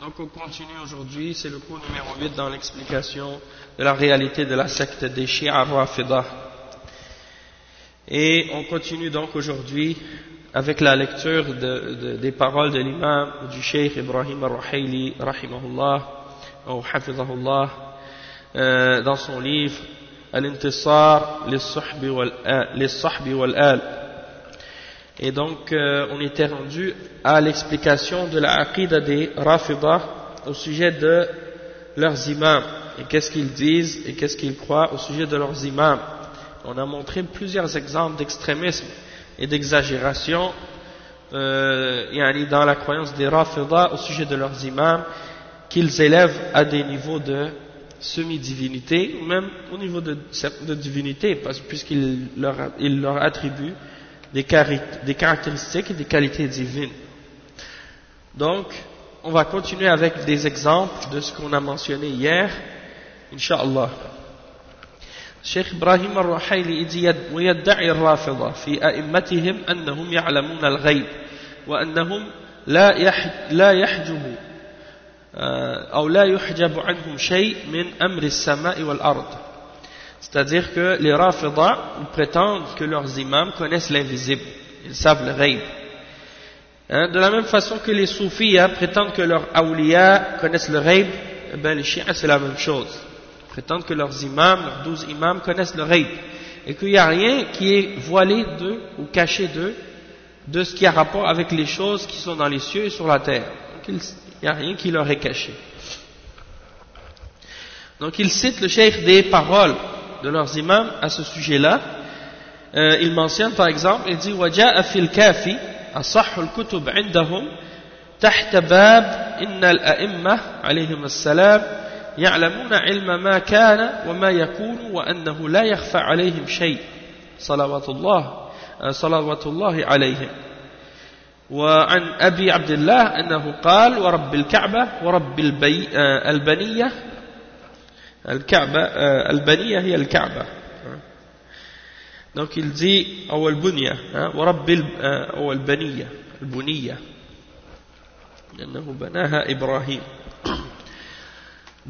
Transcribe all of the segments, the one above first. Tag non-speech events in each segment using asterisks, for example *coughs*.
Donc on continue aujourd'hui, c'est le cours numéro 8 dans l'explication de la réalité de la secte des Shia Rafida. Et on continue donc aujourd'hui avec la lecture de, de, des paroles de l'imam du Cheikh Ibrahim al-Ruhayli, rahimahullah, ou hafizahullah, euh, dans son livre Al-Intisar lis-Sahbi wal-Al. Et donc, euh, on était rendu à l'explication de la aqidah des Rafida au sujet de leurs imams, et qu'est-ce qu'ils disent et qu'est-ce qu'ils croient au sujet de leurs imams. On a montré plusieurs exemples d'extrémisme et d'exagération euh, dans la croyance des Rafida au sujet de leurs imams, qu'ils élèvent à des niveaux de semi-divinité, ou même au niveau de, divinité, puisqu'ils leur, ils leur attribuent des, des caractéristiques et des qualités divines. Donc, on va continuer avec des exemples de ce qu'on a mentionné hier, Inch'Allah. الشيخ إبراهيم الرحيلي ويدعي الرافضة في أئمتهم أنهم يعلمون الغيب وأنهم لا لا يحجب أو لا يحجب عنهم شيء من أمر السماء والأرض c'est-à-dire que les Rafida prétendent que leurs imams connaissent l'invisible, ils savent le ghaib. Hein, de la même façon que les soufis prétendent que leurs awliya connaissent le ghaib, eh ben, les chiites c'est la même chose. Ils prétendent que leurs imams, leurs douze imams connaissent le ghaib. Et qu'il n'y a rien qui est voilé d'eux ou caché d'eux de ce qui a rapport avec les choses qui sont dans les cieux et sur la terre. Il n'y a rien qui leur est caché. Donc il cite le cheikh des paroles de leurs imams à ce sujet-là. Euh, il mentionne par exemple, il dit وجاء في الكافي أصح الكتب عندهم تحت باب إن الأئمة عليهم السلام يعلمون علم ما كان وما يكون وأنه لا يخفى عليهم شيء صلوات الله صلوات الله عليهم وعن أبي عبد الله أنه قال ورب الكعبة ورب البنية الكعبة البنية هي الكعبة. Donc il أو البنية ورب أو البنية البنية. لأنه بناها إبراهيم.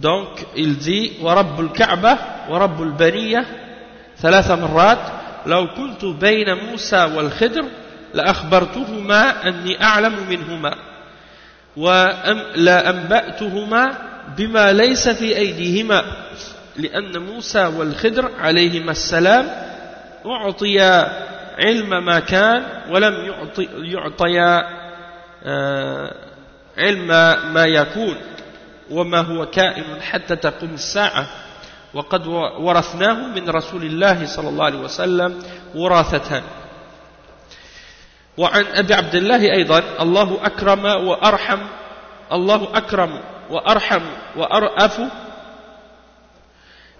Donc il ورب الكعبة ورب البنية ثلاث مرات. لو كنت بين موسى والخدر لأخبرتهما أني أعلم منهما ولأنبأتهما بما ليس في أيديهما لأن موسى والخدر عليهما السلام أعطيا علم ما كان ولم يعطي يعطيا علم ما يكون وما هو كائن حتى تقوم الساعة. وقد ورثناه من رسول الله صلى الله عليه وسلم وراثة. وعن أبي عبد الله أيضا الله أكرم وأرحم الله أكرم وأرحم وأرأف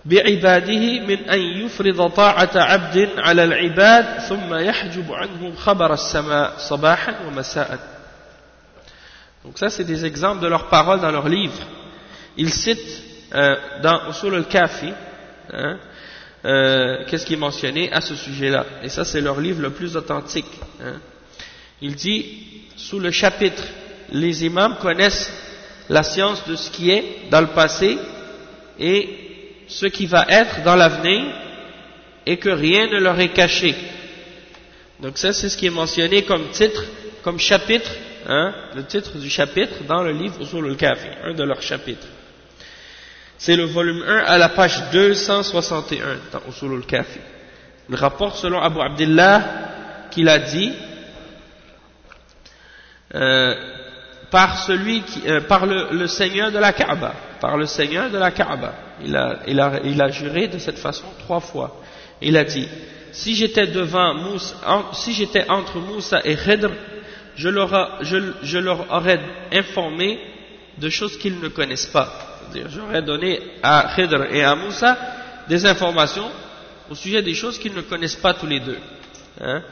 بعباده من أن يفرض طاعة عبد على العباد ثم يحجب عنه خبر السماء صباحا ومساء Donc ça c'est des exemples de leurs paroles dans leurs livres. Ils citent euh, dans Usul al-Kafi hein, euh, qu'est-ce qui est mentionné à ce sujet-là. Et ça, c'est leur livre le plus authentique. Hein. Il dit, sous le chapitre, les imams connaissent la science de ce qui est dans le passé et ce qui va être dans l'avenir et que rien ne leur est caché. Donc ça, c'est ce qui est mentionné comme titre, comme chapitre, hein, le titre du chapitre dans le livre Usul al-Kafi, un de leurs chapitres. C'est le volume 1 à la page 261 dans Usul al-Kafi. Il rapporte selon Abu Abdullah qu'il a dit euh, par celui qui, euh, par le, Seigneur de la Kaaba, par le Seigneur de la Kaaba. Il a, juré de cette façon trois fois. Il a dit si j'étais devant Moussa, si j'étais entre Moussa et Khidr, je leur, aurais informé de choses qu'ils ne connaissent pas. J'aurais donné à Khidr et à Moussa des informations au sujet des choses qu'ils ne connaissent pas tous les deux. Hein.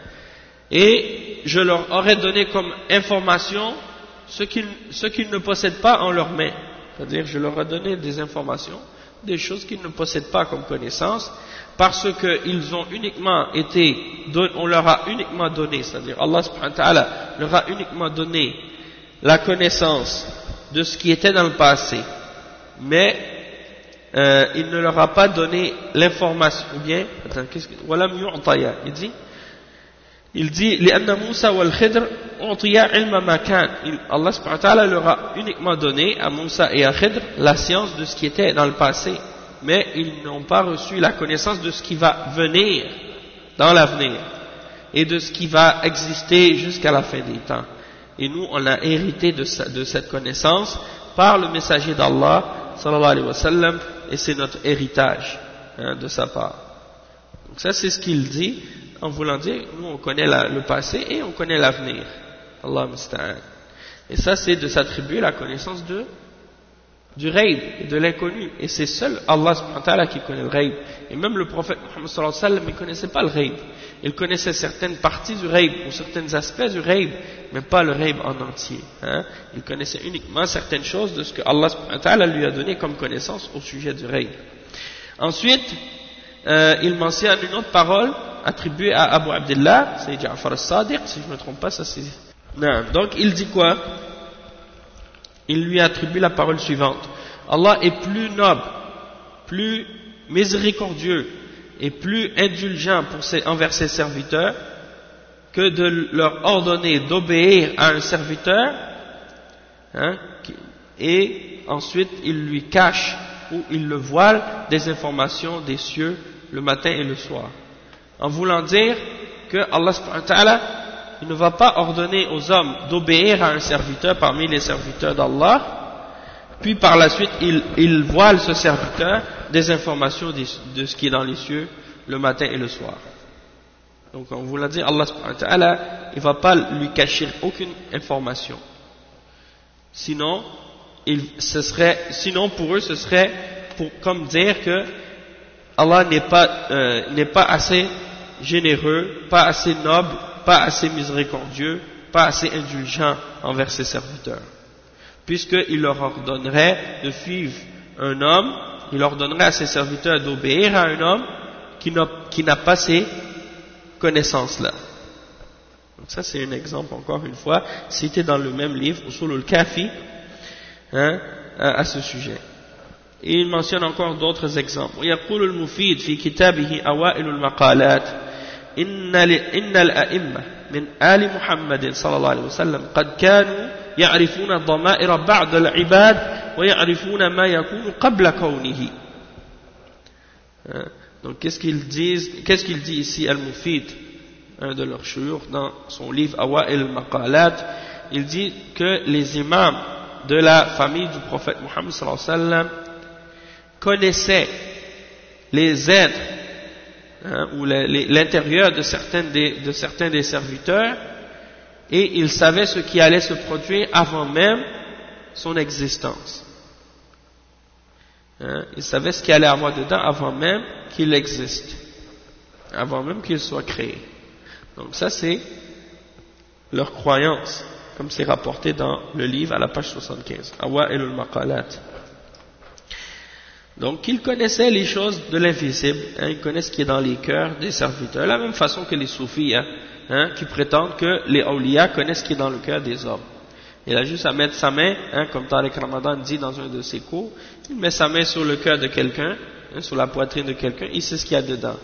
Et je leur aurais donné comme information ce qu'ils ne possèdent pas en leurs mains. C'est-à-dire, je leur ai donné des informations, des choses qu'ils ne possèdent pas comme connaissance, parce qu'ils ont uniquement été, on leur a uniquement donné, c'est-à-dire Allah subhanahu wa ta'ala leur a uniquement donné la connaissance de ce qui était dans le passé, mais euh, il ne leur a pas donné l'information, ou bien, attends, qu'est-ce que, il dit, il dit, Allah subhanahu wa ta'ala leur a uniquement donné à Moussa et à Khidr la science de ce qui était dans le passé mais ils n'ont pas reçu la connaissance de ce qui va venir dans l'avenir et de ce qui va exister jusqu'à la fin des temps. Et nous, on a hérité de, cette connaissance par le messager d'Allah, sallallahu alayhi wa sallam, et c'est notre héritage hein, de sa part. Donc ça, c'est ce qu'il dit en voulant dire, nous, on connaît le passé et on connaît l'avenir. Allah Et ça, c'est de s'attribuer la connaissance de du et de l'inconnu. Et c'est seul Allah qui connaît le raïb. Et même le prophète Muhammad sallallahu ne connaissait pas le raïb. Il connaissait certaines parties du raïb ou certains aspects du raïb, mais pas le raïb en entier. Hein. Il connaissait uniquement certaines choses de ce que Allah lui a donné comme connaissance au sujet du raïb. Ensuite, euh, il mentionne une autre parole attribuée à Abu Abdullah, c'est Ja'far al-Sadiq, si je ne me trompe pas, ça c'est... Donc il dit quoi? Il lui attribue la parole suivante. Allah est plus noble, plus miséricordieux et plus indulgent envers ses serviteurs que de leur ordonner d'obéir à un serviteur hein, et ensuite il lui cache ou il le voile des informations des cieux le matin et le soir. En voulant dire que Allah il ne va pas ordonner aux hommes d'obéir à un serviteur parmi les serviteurs d'Allah, puis par la suite il, voile ce serviteur des informations de, ce qui est dans les cieux le matin et le soir. Donc on vous l'a dit, Allah il ne va pas lui cacher aucune information. Sinon, ce serait, sinon pour eux ce serait pour, comme dire que Allah n'est pas, euh, n'est pas assez généreux, pas assez noble pas assez miséricordieux, pas assez indulgent envers ses serviteurs. Puisqu'il leur ordonnerait de suivre un homme, il ordonnerait à ses serviteurs d'obéir à un homme qui n'a pas ces connaissances-là. Donc ça c'est un exemple encore une fois cité dans le même livre, Usul al-Kafi, hein, à, ce sujet. Et il mentionne encore d'autres exemples. إن, إن الأئمة من آل محمد صلى الله عليه وسلم قد كانوا يعرفون ضمائر بعض العباد ويعرفون ما يكون قبل كونه Donc qu'est-ce qu'ils disent, qu'est-ce qu'il dit ici Al-Mufid, un de leurs chouyours, dans son livre Awa el-Maqalat, il dit que les imams de la famille du prophète wa sallam connaissaient les êtres hein, ou l'intérieur de certains, des, serviteurs, et il savait ce qui allait se produire avant même son existence. Hein, il savait ce qui allait avoir dedans avant même qu'il existe, avant même qu'il soit créé. Donc ça c'est leur croyance, comme c'est rapporté dans le livre à la page 75. Awa el maqalat. Donc, ils connaissaient les choses de l'invisible, hein, ils connaissent ce qui est dans les cœurs des serviteurs, la même façon que les soufis, hein, hein, qui prétendent que les awliya connaissent ce qui est dans le cœur des hommes. Il a juste à mettre sa main, hein, comme Tariq Ramadan dit dans un de ses cours, il met sa main sur le cœur de quelqu'un, hein, sur la poitrine de quelqu'un, il sait ce qu'il y a dedans.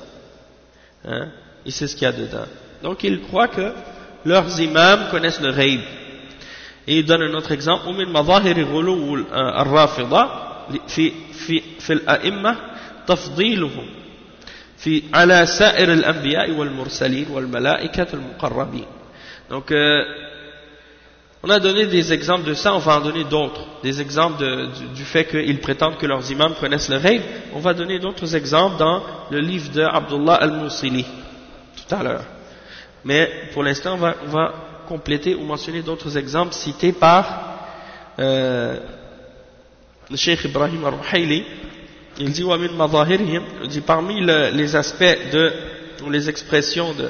Il sait ce qu'il y a dedans. Donc ils croient que leurs imams connaissent le rêve. Et il donne un autre exemple, ومن مظاهر غلو الرافضة في في في الأئمة تفضيلهم في على سائر الأنبياء والمرسلين والملائكة المقربين. Donc euh, on a donné des exemples de ça, on va en donner d'autres. Des exemples de, du, du, fait qu'ils prétendent que leurs imams connaissent le rêve. On va donner d'autres exemples dans le livre de Abdullah al-Musili, tout à l'heure. Mais pour l'instant, on va, compléter ou mentionner d'autres exemples cités par euh, le Cheikh Ibrahim al-Ruhayli. Il dit, parmi le, les aspects de, ou les expressions de,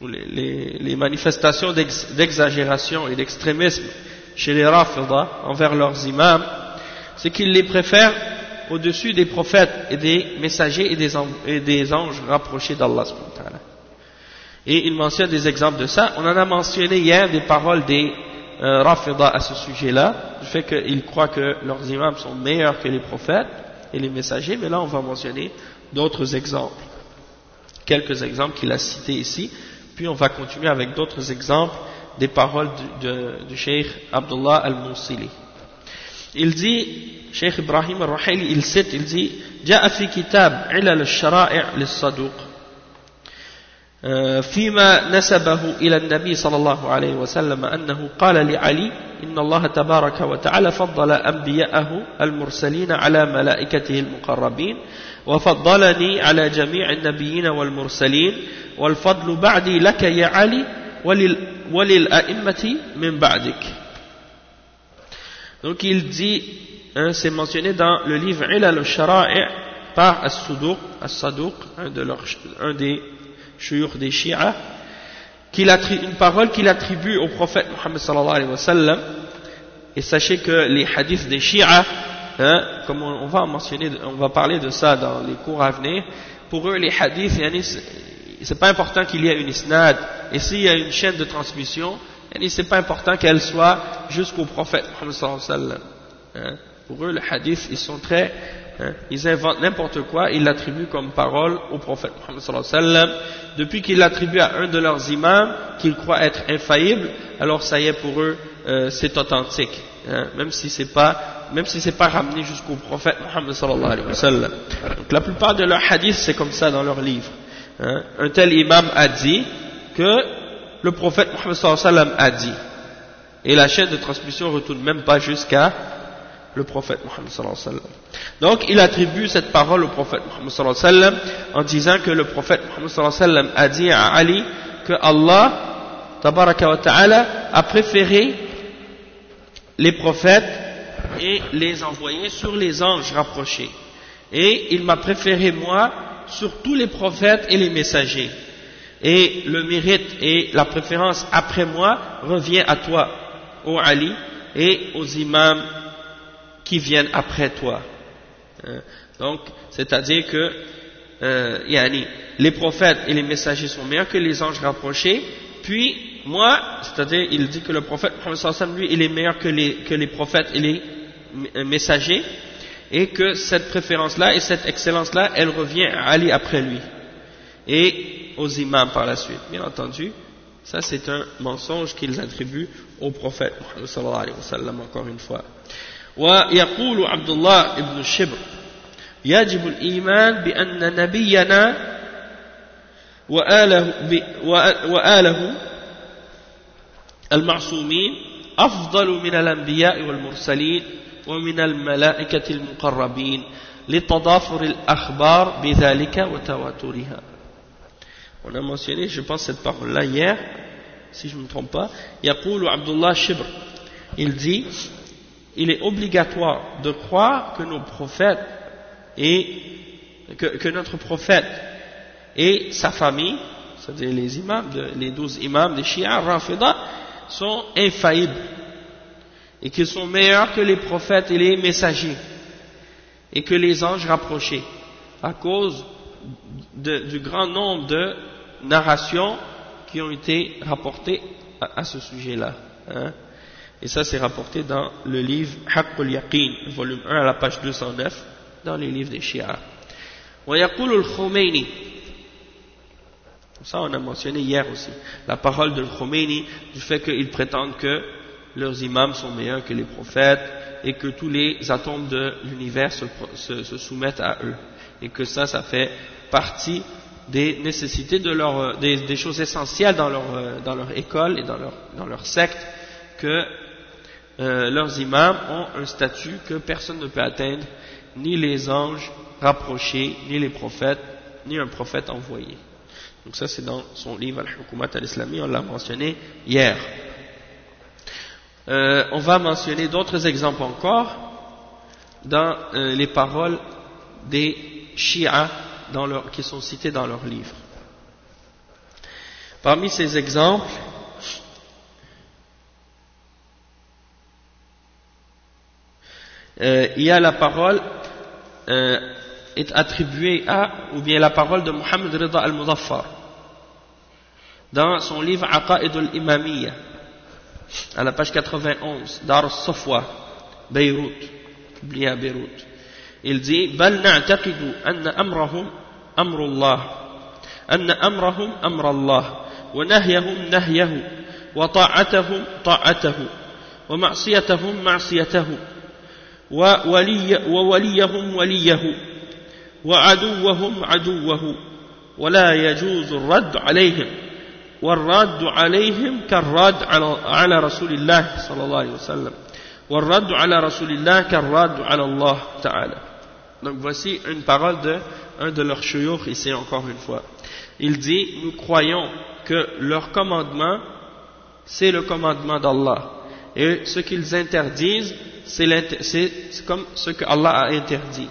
ou les, manifestations d'exagération et d'extrémisme chez les Rafida envers leurs imams, c'est qu'ils les préfèrent au-dessus des prophètes et des messagers et des, et des anges rapprochés d'Allah. Et il mentionne des exemples de ça. On en a mentionné hier des paroles des euh, Rafida à ce sujet-là, du fait qu'ils croient que leurs imams sont meilleurs que les prophètes et les messagers, mais là on va mentionner d'autres exemples. Quelques exemples qu'il a cités ici puis on va continuer avec d'autres exemples des paroles du, de, du Cheikh Abdullah al-Moussili. Il dit, Cheikh Ibrahim al-Rahili, il cite, il dit, جاء في كتاب علل الشرائع للصدوق فيما نسبه إلى النبي صلى الله عليه وسلم أنه قال لعلي إن الله تبارك وتعالى فضل أنبياءه المرسلين على ملائكته المقربين وفضلني على جميع النبيين والمرسلين والفضل بعدي لك يا علي ولل وللأئمة من بعدك. Donc il dit, c'est mentionné dans le livre Ilal al-Shara'i par As-Suduq, As-Saduq, un, de leurs, un des shuyukh des Shia, une parole qu'il attribue au prophète Muhammad sallallahu alayhi wa sallam. Et sachez que les hadiths des Shia, hein, comme on, va mentionner, on va parler de ça dans les cours à venir, pour eux les hadiths, c'est pas important qu'il y ait une isnad, et s'il y a une chaîne de transmission, c'est pas important qu'elle soit jusqu'au prophète Muhammad sallallahu alayhi wa sallam. Hein. Pour eux, les hadiths, ils sont très Hein? Ils inventent n'importe quoi, ils l'attribuent comme parole au prophète Muhammad sallallahu. Depuis qu'ils l'attribuent à un de leurs imams, qu'ils croient être infaillible, alors ça y est pour eux, euh, c'est authentique. Hein? Même si c'est pas, même si c'est pas ramené jusqu'au prophète Muhammad sallallahu alayhi wa. Donc la plupart de leurs hadiths, c'est comme ça dans leurs livres. Hein? Un tel imam a dit que le prophète Muhammad sallallahu a dit. Et la chaîne de transmission ne retourne même pas jusqu'à le prophète Muhammad sallallahu alayhi wa. Donc il attribue cette parole au prophète Muhammad sallallahu alayhi wa en disant que le prophète Muhammad sallallahu alayhi wa a dit à Ali que Allah tabaraka wa ta'ala a préféré les prophètes et les envoyés sur les anges rapprochés. Et il m'a préféré moi sur tous les prophètes et les messagers. Et le mérite et la préférence après moi revient à toi, ô Ali, et aux imams qui viennent après toi. Euh, donc, c'est-à-dire que euh, les prophètes et les messagers sont meilleurs que les anges rapprochés, puis moi, c'est-à-dire il dit que le prophète lui, il est meilleur que les, que les prophètes et les messagers, et que cette préférence-là et cette excellence-là, elle revient à Ali après lui, et aux imams par la suite. Bien entendu, ça c'est un mensonge qu'ils attribuent au prophète encore une fois. ويقول عبد الله بن الشبر يجب الإيمان بأن نبينا وآله, وآله المعصومين أفضل من الأنبياء والمرسلين ومن الملائكة المقربين لتضافر الأخبار بذلك وتواترها On a mentionné, je pense, cette parole-là hier, si je ne me trompe pas. يقول عبد الله الشبر il dit il est obligatoire de croire que nos prophètes et que, notre prophète et sa famille, c'est-à-dire les imams, de, les douze imams des Shia Rafida, sont infaillibles et qu'ils sont meilleurs que les prophètes et les messagers et que les anges rapprochés, à cause du grand nombre de narrations qui ont été rapportées à, ce sujet-là. Hein. Et ça, c'est rapporté dans le livre Haqqul Yaqin, volume 1, à la page 209, dans les livres des Shia. Ça, on a mentionné hier aussi. La parole de Khomeini, du fait qu'ils prétendent que leurs imams sont meilleurs que les prophètes et que tous les atomes de l'univers se, soumettent à eux. Et que ça, ça fait partie des nécessités de leur, des, choses essentielles dans leur, dans leur école et dans leur, dans leur secte que euh, leurs imams ont un statut que personne ne peut atteindre, ni les anges rapprochés, ni les prophètes, ni un prophète envoyé. Donc ça c'est dans son livre Al-Hukumat al-Islami, on l'a mentionné hier. Euh, on va mentionner d'autres exemples encore dans euh, les paroles des Shia qui sont cités dans leurs livres. Parmi ces exemples, euh, il y a la parole euh, est attribuée à, ou bien la parole de Muhammad Rida al-Muzaffar dans son livre Aqa'id al-Imamiyya à la page 91 Dar al-Safwa Beyrouth publié à Beyrouth il dit بل نعتقد أن أمرهم أمر الله أن أمرهم أمر الله ونهيهم نهيه وطاعتهم طاعته ومعصيتهم معصيته وولي ووليهم وليه. وعدوهم عدوه. ولا يجوز الرد عليهم. والرد عليهم كالرد على رسول الله صلى الله عليه وسلم. والرد على رسول الله كالرد على الله تعالى. Donc voici une parole de un de leurs chouyours ici encore une fois. Il dit, nous croyons que leur commandement, c'est le commandement d'Allah. Et ce qu'ils interdisent, c'est comme ce que Allah a interdit.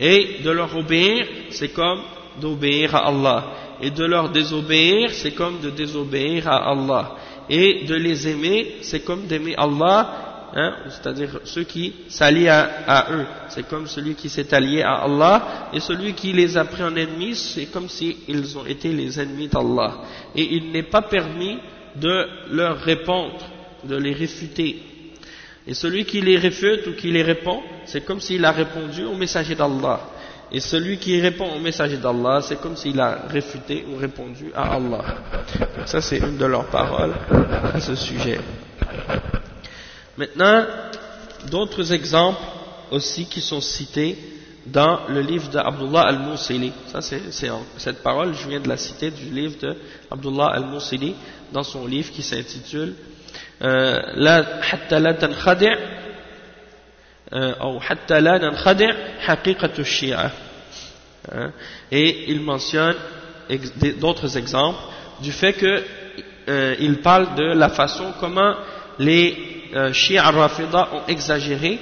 Et de leur obéir, c'est comme d'obéir à Allah. Et de leur désobéir, c'est comme de désobéir à Allah. Et de les aimer, c'est comme d'aimer Allah, hein, c'est-à-dire ceux qui s'allient à, eux. C'est comme celui qui s'est allié à Allah. Et celui qui les a pris en ennemis, c'est comme s'ils ont été les ennemis d'Allah. Et il n'est pas permis de leur répondre, de les réfuter et celui qui les réfute ou qui les répond, c'est comme s'il a répondu au messager d'Allah. Et celui qui répond au messager d'Allah, c'est comme s'il a réfuté ou répondu à Allah. ça, c'est une de leurs paroles à ce sujet. Maintenant, d'autres exemples aussi qui sont cités dans le livre d'Abdullah c'est, cette parole, je viens de la citer du livre d'Abdullah al-Mousili dans son livre qui s'intitule لا حتى لا تنخدع أو حتى لا ننخدع حقيقة الشيعة et il mentionne d'autres exemples du fait que euh, il parle de la façon comment les euh, Shia Rafida ont exagéré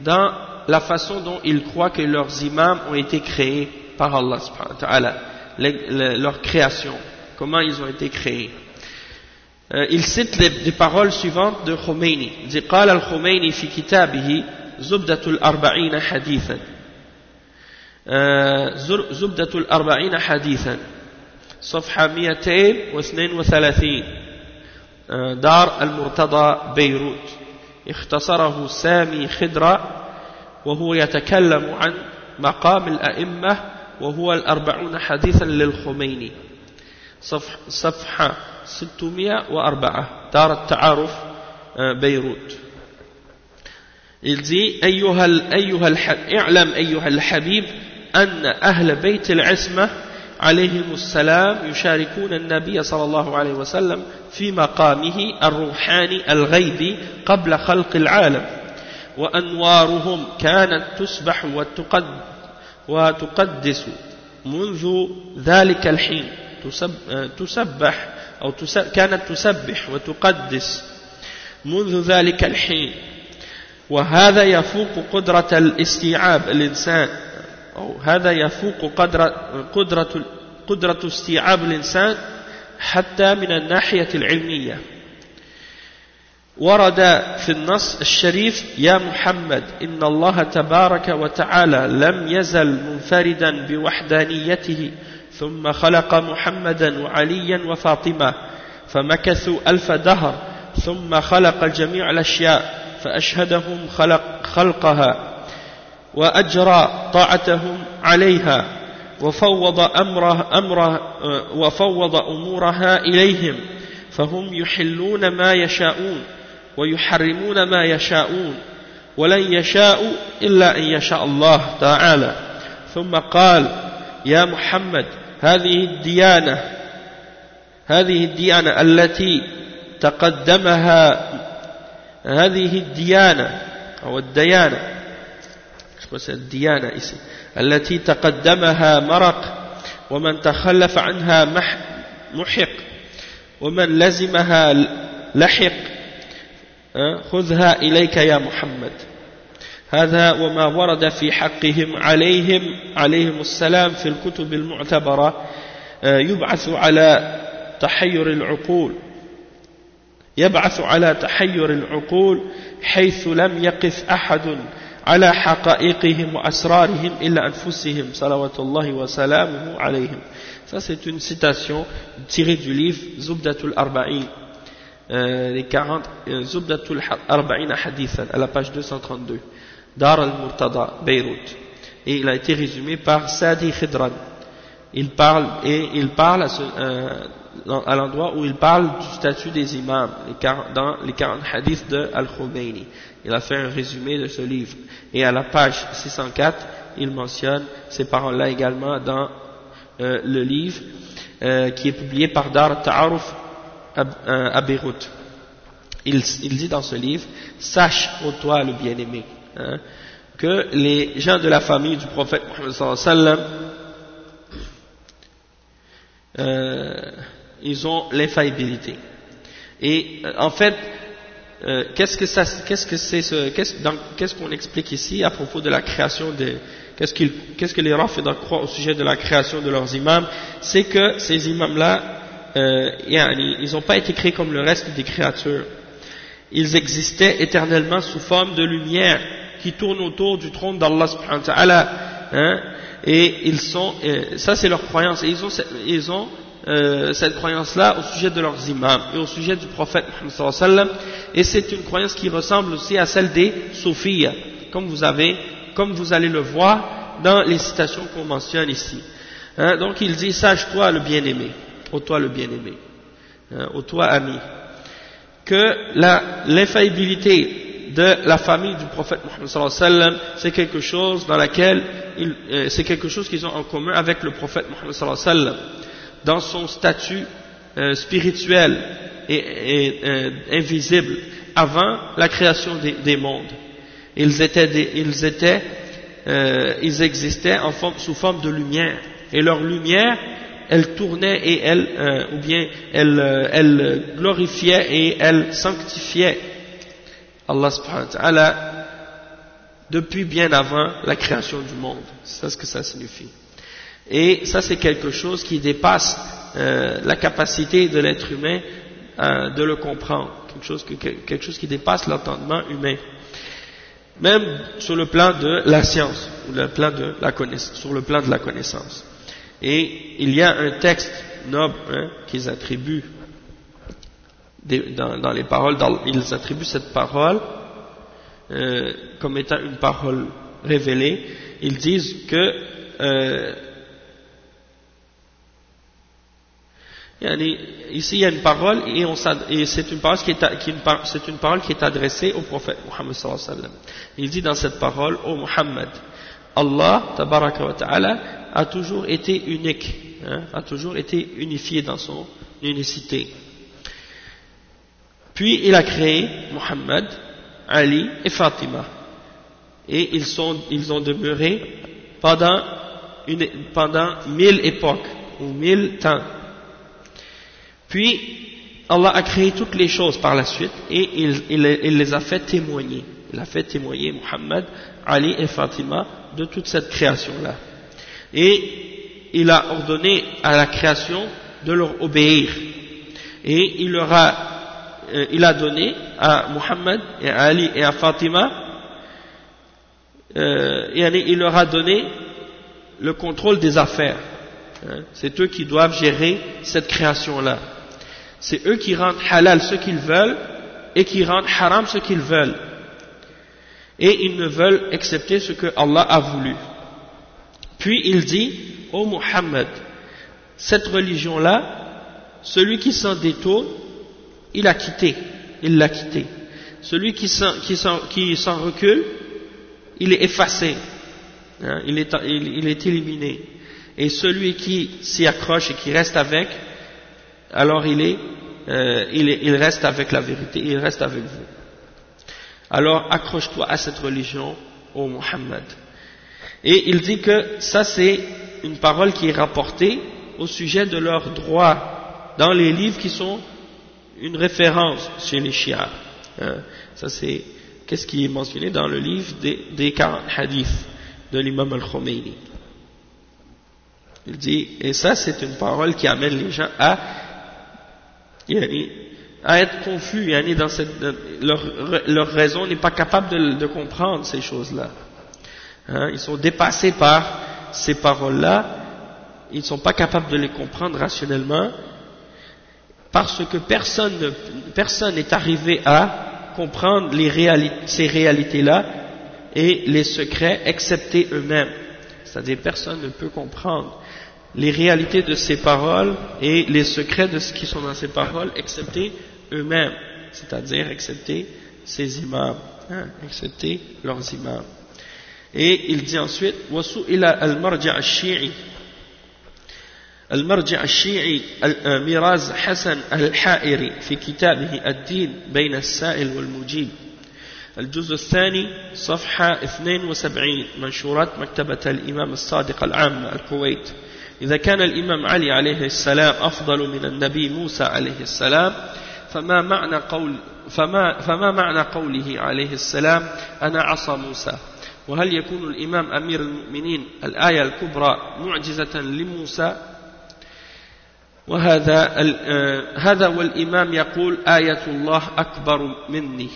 dans la façon dont ils croient que leurs imams ont été créés par Allah subhanahu wa ta'ala, leur création, comment ils ont été créés. Euh, il cite les, les, paroles suivantes de Khomeini. Il dit قال الخميني في كتابه زبدة الأربعين حديثا زبدة الأربعين حديثا صفحة 232 دار المرتضى بيروت اختصره سامي خضرة وهو يتكلم عن مقام الأئمة وهو الأربعون حديثا للخميني صفحة 604 دار التعارف بيروت. il dit أيها, أيها اعلم أيها الحبيب أن أهل بيت العصمة عليهم السلام يشاركون النبي صلى الله عليه وسلم في مقامه الروحاني الغيبي قبل خلق العالم وأنوارهم كانت تسبح وتقدس منذ ذلك الحين. تسبح أو كانت تسبح وتقدس منذ ذلك الحين. وهذا يفوق قدرة الاستيعاب الإنسان. أو هذا يفوق قدرة, قدرة, قدرة استيعاب الإنسان حتى من الناحية العلمية. ورد في النص الشريف يا محمد إن الله تبارك وتعالى لم يزل منفردا بوحدانيته ثم خلق محمدا وعليا وفاطمة فمكثوا ألف دهر ثم خلق جميع الأشياء فأشهدهم خلق خلقها وأجرى طاعتهم عليها وفوض أمره أمره وفوض أمورها إليهم فهم يحلون ما يشاءون ويحرمون ما يشاءون ولن يشاءوا إلا أن يشاء الله تعالى. ثم قال يا محمد هذه الديانة هذه الديانة التي تقدمها هذه الديانة أو الديانة الديانة التي تقدمها مرق ومن تخلف عنها محق ومن لزمها لحق خذها إليك يا محمد. هذا وما ورد في حقهم عليهم عليهم السلام في الكتب المعتبرة يبعث على تحير العقول. يبعث على تحير العقول حيث لم يقف أحد على حقائقهم وأسرارهم إلا أنفسهم صلوات الله وسلامه عليهم. Ça c'est une citation tirée du livre Zubdatul Arba'in. Euh, les 40 euh, Zubdatul Arba'in Hadithan à la page 232 Dar al-Murtada, Beyrouth. Et il a été résumé par Sadi Khidran. Il parle et il parle à, euh, l'endroit où il parle du statut des imams dans les 40 hadiths de Al-Khumayni il a fait un résumé de ce livre. Et à la page 604 il mentionne ces paroles-là également dans euh, le livre euh, qui est publié par Dar Ta'aruf à, Beyrouth. Il, il, dit dans ce livre sache ô toi le bien-aimé hein, que les gens de la famille du prophète sallam euh, ils ont l'infaillibilité. Et euh, en fait, euh, qu'est-ce que ça, qu'est-ce que c'est ce, qu'est-ce qu'on explique ici à propos de la création de, qu'est-ce qu'ils, qu'est-ce que les Rafidah croient au sujet de la création de leurs imams, c'est que ces imams-là, euh, ils n'ont pas été créés comme le reste des créatures. Ils existaient éternellement sous forme de lumière qui tourne autour du trône d'Allah hein, et ils sont, euh, ça c'est leur croyance, et ils ont, ils ont euh, cette croyance-là au sujet de leurs imams et au sujet du prophète Muhammad et c'est une croyance qui ressemble aussi à celle des soufis, comme vous avez, comme vous allez le voir dans les citations qu'on mentionne ici. Hein, donc il dit, sache-toi le bien-aimé, ô toi le bien-aimé, hein, ô toi ami, que l'infaillibilité de la famille du prophète sallam, c'est quelque chose dans laquelle euh, c'est quelque chose qu'ils ont en commun avec le prophète sallam dans son statut euh, spirituel et, euh, invisible avant la création des, mondes. Ils étaient, ils étaient, ils existaient en forme, sous forme de lumière et leur lumière elle tournait et elle, ou bien elle, elle glorifiait et elle sanctifiait Allah subhanahu wa ta'ala depuis bien avant la création du monde. C'est ça ce que ça signifie. Et ça c'est quelque chose qui dépasse euh, la capacité de l'être humain euh, de le comprendre. Quelque chose, qui dépasse l'entendement humain. Même sur le plan de la science, ou sur le plan de la connaissance. Et il y a un texte noble hein, qu'ils attribuent dans, les paroles, ils attribuent cette parole euh, comme étant une parole révélée. Ils disent que euh, ici il y a une parole et, c'est une parole qui est, adressée au prophète Muhammad. Il dit dans cette parole, ô Muhammad, Allah tabaraka wa ta'ala a toujours été unique, hein, a toujours été unifié dans son unicité. Puis il a créé Muhammad, Ali et Fatima. Et ils, sont, ils ont demeuré pendant, une, pendant mille époques ou mille temps. Puis Allah a créé toutes les choses par la suite et il, il, les a fait témoigner. Il a fait témoigner Muhammad, Ali et Fatima de toute cette création-là. Et il a ordonné à la création de leur obéir. Et il leur a euh, il a donné à Muhammad et à Ali et à Fatima, euh, il leur a donné le contrôle des affaires. Hein. C'est eux qui doivent gérer cette création-là. C'est eux qui rendent halal ce qu'ils veulent et qui rendent haram ce qu'ils veulent. Et ils ne veulent accepter ce que Allah a voulu. Puis il dit, ô Muhammad, cette religion-là, celui qui s'en détourne, il a quitté, il l'a quitté. Celui qui s'en recule, il est effacé, hein, il, est, éliminé. Et celui qui s'y accroche et qui reste avec, alors il est, euh, il, il reste avec la vérité, il reste avec vous. Alors accroche-toi à cette religion, ô Muhammad. Et il dit que ça c'est une parole qui est rapportée au sujet de leurs droits dans les livres qui sont une référence chez les chiites. Hein. Ça c'est qu'est-ce qui est mentionné dans le livre des, des 40 hadiths de l'imam al-Khomeini? Il dit, et ça c'est une parole qui amène les gens à, à être confus, dans cette, leur, raison n'est pas capable de, de comprendre ces choses-là. Hein, ils sont dépassés par ces paroles-là, ils ne sont pas capables de les comprendre rationnellement, parce que personne personne n'est arrivé à comprendre ces réalités-là et les secrets excepté eux-mêmes. C'est-à-dire personne ne peut comprendre les réalités de ces paroles et les secrets de ce qui sont dans ces paroles excepté eux-mêmes, c'est-à-dire excepté ces imams, hein, excepté leurs imams. Et il dit ensuite, المرجع الشيعي ميراز حسن الحائري في كتابه الدين بين السائل والمجيب. الجزء الثاني صفحة 72 منشورات مكتبة الإمام الصادق العام الكويت. إذا كان الإمام علي عليه السلام أفضل من النبي موسى عليه السلام فما معنى قول فما, فما معنى قوله عليه السلام أنا عصى موسى؟ وهل يكون الإمام أمير المؤمنين الآية الكبرى معجزة لموسى؟ وهذا هذا والإمام يقول آية الله أكبر مني.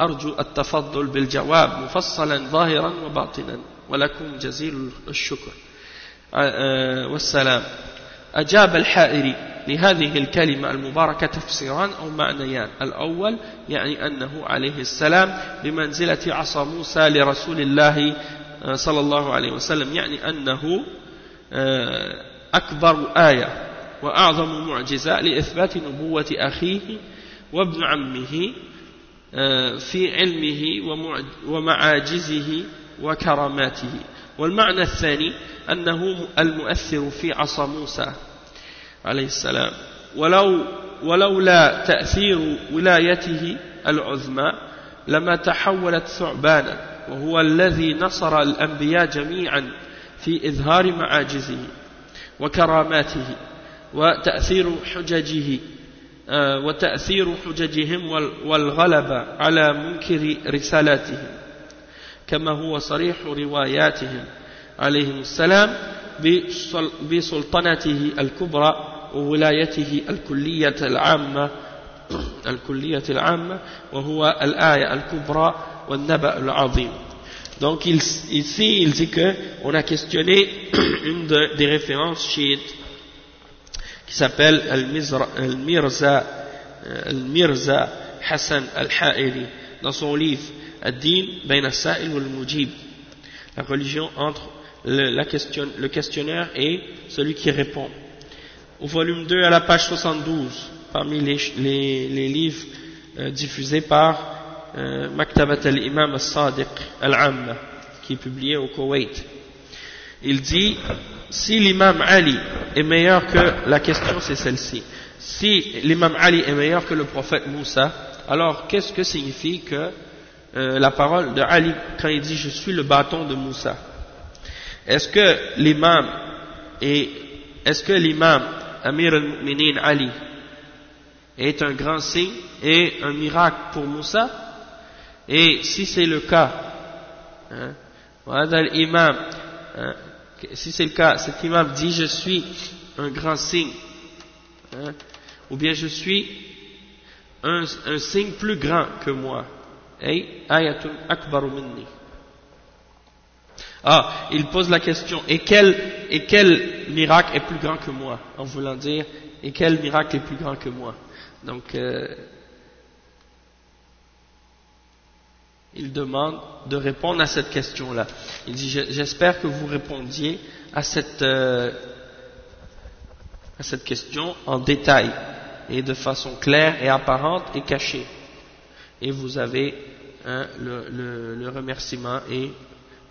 أرجو التفضل بالجواب مفصلا ظاهرا وباطنا ولكم جزيل الشكر. والسلام. أجاب الحائري لهذه الكلمة المباركة تفسيران أو معنيان. الأول يعني أنه عليه السلام بمنزلة عصا موسى لرسول الله صلى الله عليه وسلم. يعني أنه أكبر آية وأعظم معجزة لإثبات نبوة أخيه وابن عمه في علمه ومعاجزه وكراماته. والمعنى الثاني أنه المؤثر في عصا موسى عليه السلام. ولو ولولا تأثير ولايته العظمى لما تحولت ثعبانا وهو الذي نصر الأنبياء جميعا في إظهار معاجزه. وكراماته وتأثير حججه آه، وتأثير حججهم والغلبة على منكر رسالاتهم كما هو صريح رواياتهم. عليهم السلام بسلطنته الكبرى وولايته الكلية العامة الكلية العامة وهو الآية الكبرى والنبأ العظيم. Donc ici, il dit qu'on a questionné *clears throat* une des références chiites qui s'appelle Al-Mirza Al Hassan Al-Ha'iri dans son livre Ad-Din Bain Sa'il wal-Mujib la religion entre le, question, le questionnaire et celui qui répond. Au volume 2 à la page 72 parmi les, livres euh, diffusés par euh, Maktabat al-Imam al-Sadiq al-Amma, qui est publié au Koweït. Il dit, si l'imam Ali est meilleur que, la question c'est celle-ci, si l'imam Ali est meilleur que le prophète Moussa, alors qu'est-ce que signifie que euh, la parole de Ali quand il dit je suis le bâton de Moussa? Est-ce que l'imam est, est-ce que l'imam Amir al-Mu'minin Ali est un grand signe et un miracle pour Moussa? Et si c'est le cas, hein, hein, si c'est le cas, cet imam dit je suis un grand signe, hein, ou bien je suis un, un signe plus grand que moi. Ah, il pose la question, et quel, et quel miracle est plus grand que moi En voulant dire, et quel miracle est plus grand que moi Donc, euh, il demande de répondre à cette question-là. Il dit, j'espère que vous répondiez à cette, euh, à cette question en détail et de façon claire et apparente et cachée. Et vous avez hein, le, remerciement et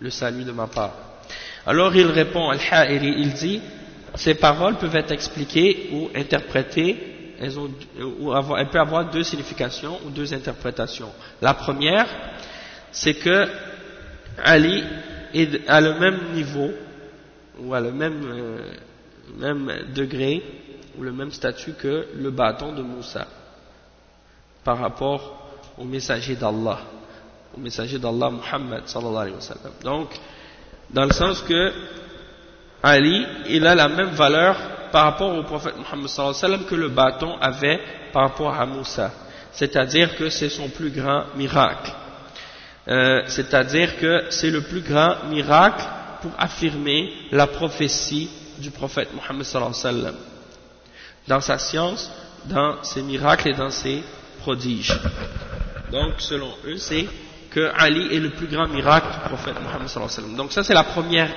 le salut de ma part. Alors il répond, Al-Ha'iri, il dit, ces paroles peuvent être expliquées ou interprétées, elles, ont, elles peuvent avoir deux significations ou deux interprétations. La première, c'est que Ali est à le même niveau, ou à le même, euh, même degré, ou le même statut que le bâton de Moussa, par rapport au messager d'Allah au messager d'Allah Muhammad sallallahu alayhi wa sallam. Donc, dans le sens que Ali, il a la même valeur par rapport au prophète Muhammad sallallahu alayhi wa sallam que le bâton avait par rapport à Moussa. C'est-à-dire que c'est son plus grand miracle. Euh, C'est-à-dire que c'est le plus grand miracle pour affirmer la prophétie du prophète Muhammad sallallahu alayhi wa. Dans sa science, dans ses miracles et dans ses prodiges. Donc, selon eux, c'est que Ali est le plus grand miracle du prophète Mohammed sallallahu alayhi wa Donc ça c'est la première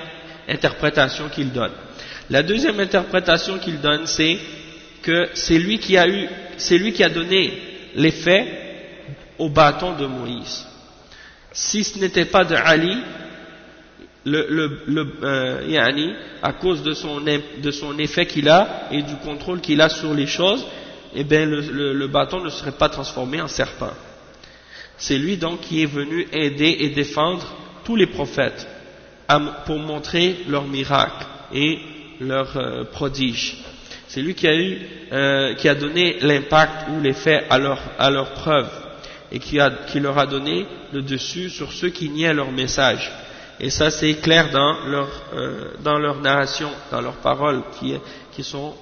interprétation qu'il donne. La deuxième interprétation qu'il donne c'est que c'est lui qui a eu, c'est lui qui a donné l'effet au bâton de Moïse. Si ce n'était pas de Ali, le, le, le euh, à cause de son, de son effet qu'il a et du contrôle qu'il a sur les choses, eh bien le, le bâton ne serait pas transformé en serpent. C'est lui donc qui est venu aider et défendre tous les prophètes pour montrer leurs miracles et leurs euh, prodiges. C'est lui qui a, eu, euh, qui a donné l'impact ou l'effet à leur, à leur preuve et qui, leur a donné le dessus sur ceux qui niaient leur message. Et ça c'est clair dans leur, euh, narration, dans leurs paroles qui, sont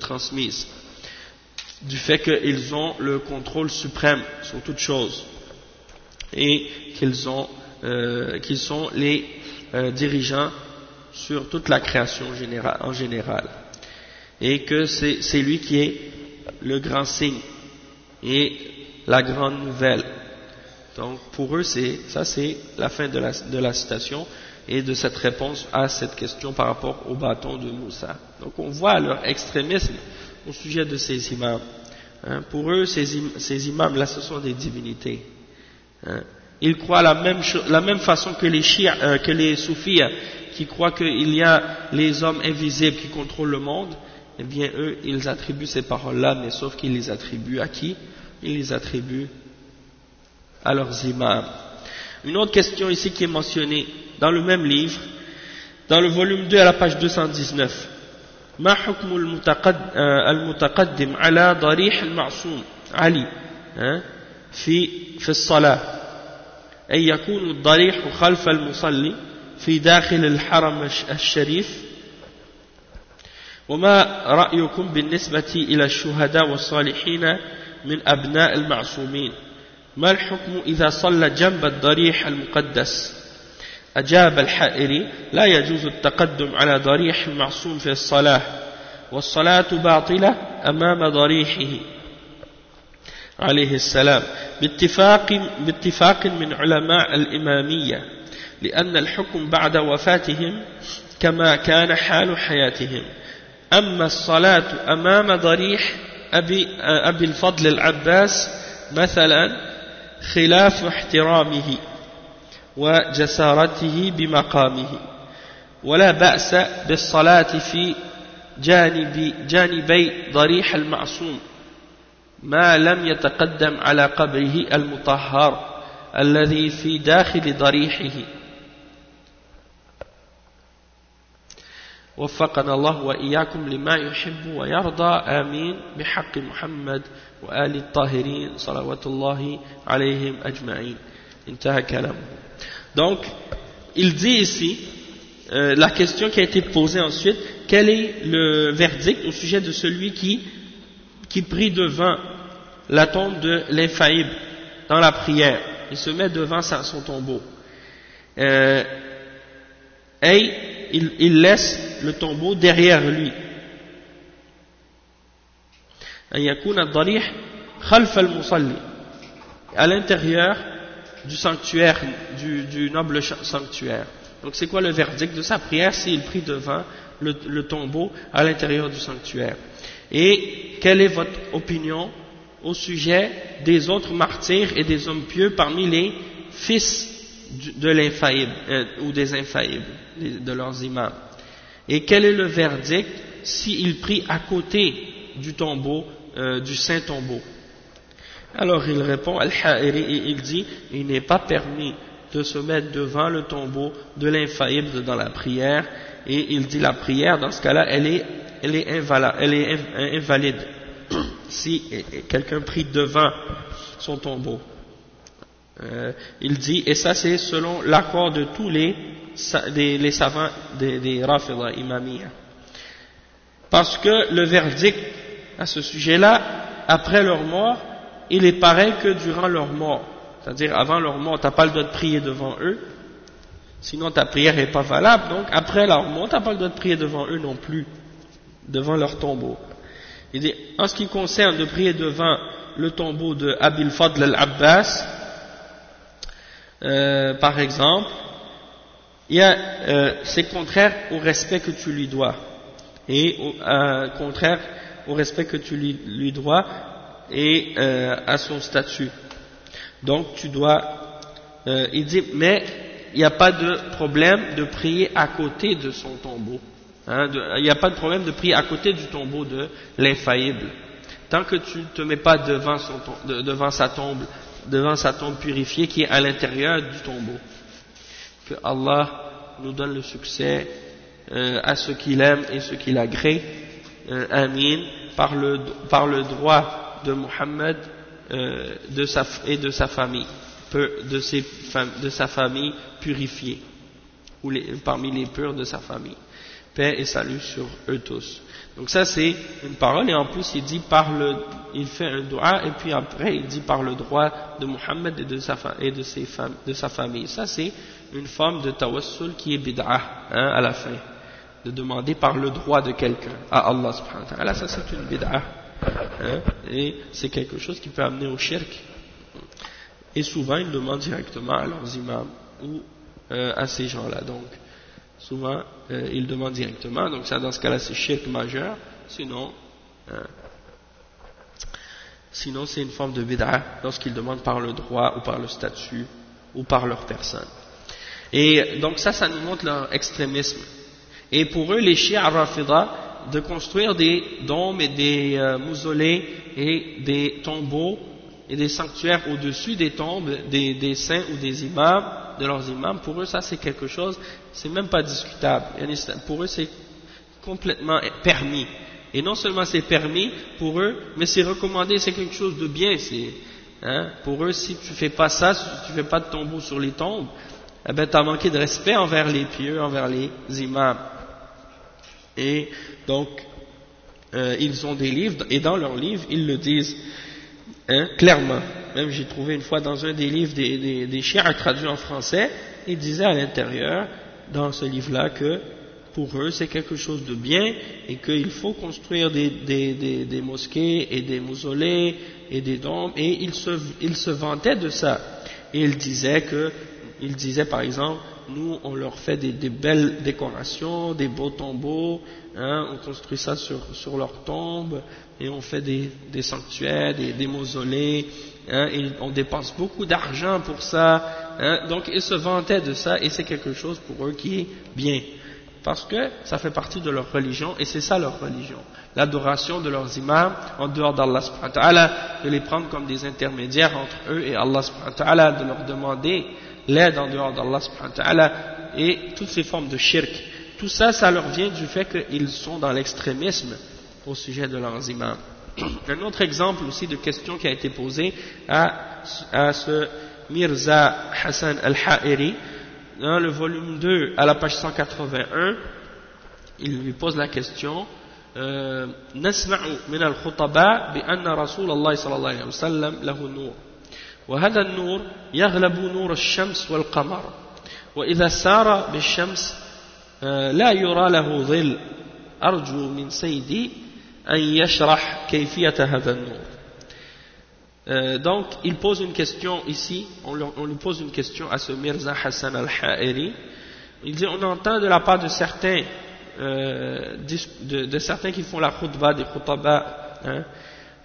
transmises. Du fait qu'ils ont le contrôle suprême sur toute chose et qu'ils euh, sont les euh, dirigeants sur toute la création en général. Et que c'est lui qui est le grand signe. Et la grande nouvelle. Donc pour eux, ça c'est la fin de la, de la citation et de cette réponse à cette question par rapport au bâton de Moussa. Donc on voit leur extrémisme au sujet de ces imams. Hein, pour eux, ces, imams-là, ce sont des divinités. Hein. Ils croient la même, la même façon que les, euh, que les soufis, hein, qui croient qu'il y a les hommes invisibles qui contrôlent le monde. Eh bien, eux, ils attribuent ces paroles-là, mais sauf qu'ils les attribuent à qui? Ils les attribuent à leurs imams. Une autre question ici qui est mentionnée dans le même livre, dans le volume 2 à la page 219. ما حكم المتقدم على ضريح المعصوم علي في في الصلاة أن يكون الضريح خلف المصلي في داخل الحرم الشريف وما رأيكم بالنسبة إلى الشهداء والصالحين من أبناء المعصومين. ما الحكم إذا صلى جنب الضريح المقدس؟ أجاب الحائري لا يجوز التقدم على ضريح المعصوم في الصلاة والصلاة باطلة أمام ضريحه. عليه السلام. باتفاق, باتفاق من علماء الإمامية لأن الحكم بعد وفاتهم كما كان حال حياتهم. أما الصلاة أمام ضريح أبي, أبي الفضل العباس مثلا خلاف احترامه وجسارته بمقامه. ولا بأس بالصلاة في جانب جانبي ضريح المعصوم ما لم يتقدم على قبره المطهر الذي في داخل ضريحه. وفقنا الله وإياكم لما يحب ويرضى آمين بحق محمد وآل الطاهرين صلوات الله عليهم أجمعين انتهى كلامه Donc, il dit ici, euh, la question qui a été posée ensuite, quel est le verdict au sujet de celui qui, qui prie devant la tombe de l'infaillible dans la prière. Il se met devant son tombeau. Euh, et il, laisse le tombeau derrière lui. à l'intérieur du sanctuaire, du, noble sanctuaire. Donc c'est quoi le verdict de sa prière s'il prie devant le, tombeau à l'intérieur du sanctuaire? Et quelle est votre opinion au sujet des autres martyrs et des hommes pieux parmi les fils de l'infaillible euh, ou des infaillibles, de leurs imams? Et quel est le verdict s'ils prient à côté du tombeau, euh, du saint tombeau? Alors il répond, Al-Ha'iri, et il dit, il n'est pas permis de se mettre devant le tombeau de l'infaillible dans la prière, et il dit la prière, dans ce cas-là, elle est, elle est invalide. *coughs* Si quelqu'un prie devant son tombeau. Euh, il dit, et ça c'est selon l'accord de tous les, les savants des, des Rafida Parce que le verdict à ce sujet-là, après leur mort, il est pareil que durant leur mort. C'est-à-dire, avant leur mort, tu n'as pas le droit de prier devant eux, sinon ta prière n'est pas valable. Donc, après leur mort, tu n'as pas le droit de prier devant eux non plus, devant leur tombeau. Il dit, en ce qui concerne de prier devant le tombeau de Abil Fadl al-Abbas, euh, par exemple, euh, c'est contraire au respect que tu lui dois. Et euh, contraire au respect que tu lui, dois, et à son statut. Donc tu dois, il dit, mais il n'y a pas de problème de prier à côté de son tombeau. Hein, il n'y a pas de problème de prier à côté du tombeau de l'infaillible. Tant que tu ne te mets pas devant sa tombe, devant sa tombe purifiée qui est à l'intérieur du tombeau. Que Allah nous donne le succès euh, à ce qu'il aime et ce qu'il agrée. Euh, amin. Par le, par le droit de Muhammad euh, de sa, et de sa famille, de, ses, de sa famille purifiée, ou les, parmi les purs de sa famille. Paix et salut sur eux tous. Donc ça c'est une parole et en plus il dit par le, il fait un doigt et puis après il dit par le droit de Muhammad et de sa, et de ses de sa famille. Ça c'est une forme de tawassul qui est bid'ah hein, à la fin, de demander par le droit de quelqu'un à Allah subhanahu wa ta'ala. Ça c'est une bid'ah. Hein, et c'est quelque chose qui peut amener au shirk. Et souvent, ils demandent directement à leurs imams ou euh, à ces gens-là. Donc, souvent, euh, ils demandent directement. Donc, ça, dans ce cas-là, c'est shirk majeur. Sinon, euh, sinon c'est une forme de bid'a lorsqu'ils demandent par le droit ou par le statut ou par leur personne. Et donc, ça, ça nous montre leur extrémisme. Et pour eux, les chiites rafida, de construire des dômes et des euh, mausolées et des tombeaux et des sanctuaires au-dessus des tombes des, saints ou des imams, de leurs imams, pour eux ça c'est quelque chose, c'est même pas discutable. Pour eux c'est complètement permis. Et non seulement c'est permis pour eux, mais c'est recommandé, c'est quelque chose de bien. Hein, pour eux, si tu fais pas ça, si tu fais pas de tombeau sur les tombes, eh ben, tu as manqué de respect envers les pieux, envers les imams. Et donc, euh, ils ont des livres, et dans leurs livres, ils le disent hein, clairement. Même j'ai trouvé une fois dans un des livres des, des, des chiens traduits en français, ils disaient à l'intérieur, dans ce livre-là, que pour eux c'est quelque chose de bien et qu'il faut construire des, des, des, mosquées et des mausolées et des dômes et ils se, ils se vantaient de ça. Et ils disaient que, ils disaient par exemple, nous on leur fait des, des belles décorations, des beaux tombeaux, hein, on construit ça sur, sur leur tombe et on fait des, des sanctuaires, des, des mausolées, hein, et on dépense beaucoup d'argent pour ça. Hein, donc ils se vantaient de ça et c'est quelque chose pour eux qui est bien. Parce que ça fait partie de leur religion et c'est ça leur religion. L'adoration de leurs imams en dehors d'Allah de les prendre comme des intermédiaires entre eux et Allah de leur demander l'aide en dehors d'Allah et toutes ces formes de shirk. Tout ça, ça leur vient du fait qu'ils sont dans l'extrémisme au sujet de leurs imams. *clears throat* Un autre exemple aussi de question qui a été posée à, à ce Mirza Hassan al-Ha'iri, dans le volume 2, à la page 181, il lui pose la question, نسمع من الخطباء بأن رسول الله صلى الله عليه وسلم له نور وهذا النور يغلب نور الشمس والقمر وإذا سار بالشمس لا يرى له ظل أرجو من سيدي أن يشرح كيفية هذا النور Euh, donc, il pose une question ici, on lui, pose une question à ce Mirza Hassan al-Ha'iri. Il dit, on entend de la part de certains, euh, de, certains qui font la khutbah, des khutbah, hein,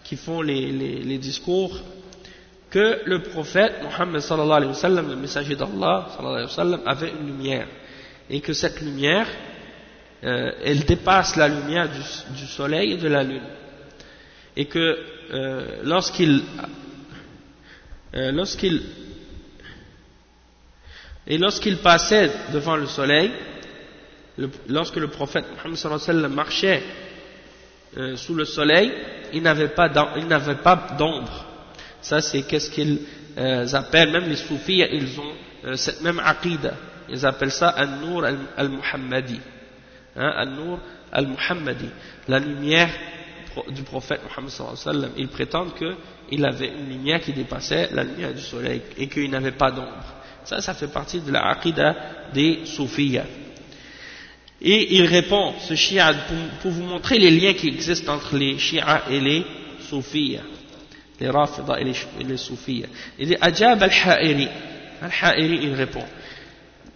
qui font les, discours, que le prophète Mohammed sallallahu alayhi wa le messager d'Allah avait une lumière. Et que cette lumière, euh, elle dépasse la lumière du, du soleil et de la lune. Et que euh, lorsqu'il euh, lorsqu'il et lorsqu'il passait devant le soleil, le, lorsque le prophète sallam marchait euh, sous le soleil, il n'avait pas d'ombre. Ça c'est qu'est-ce qu'ils appellent, même les soufis, ils ont cette même aqidah. Ils appellent ça An-Nur al-Muhammadi. Hein, An-Nur al-Muhammadi. La lumière du prophète Mohammed sallam, ils prétendent qu'il avait une lumière qui dépassait la lumière du soleil et qu'il n'avait pas d'ombre. Ça, ça fait partie de la aqidah des soufiyas. Et il répond, ce shia, pour, vous montrer les liens qui existent entre les shia et les soufiyas, les rafida et les, et les soufiyas. Il dit, Ajab al-Ha'iri. Al-Ha'iri, il répond,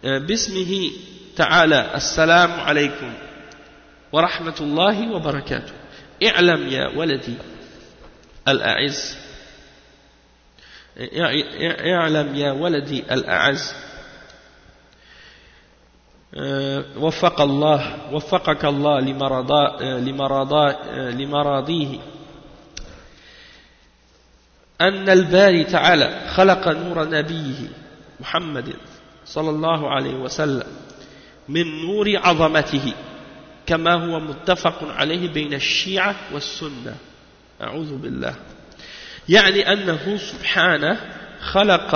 Bismihi ta'ala, assalamu alaykum, wa rahmatullahi wa barakatuh. اعلم يا ولدي الأعز. اعلم يا ولدي الأعز. وفق الله وفقك الله لمرضا لمرضا لمراضيه. أن الباري تعالى خلق نور نبيه محمد صلى الله عليه وسلم من نور عظمته. كما هو متفق عليه بين الشيعة والسنة. أعوذ بالله. يعني أنه سبحانه خلق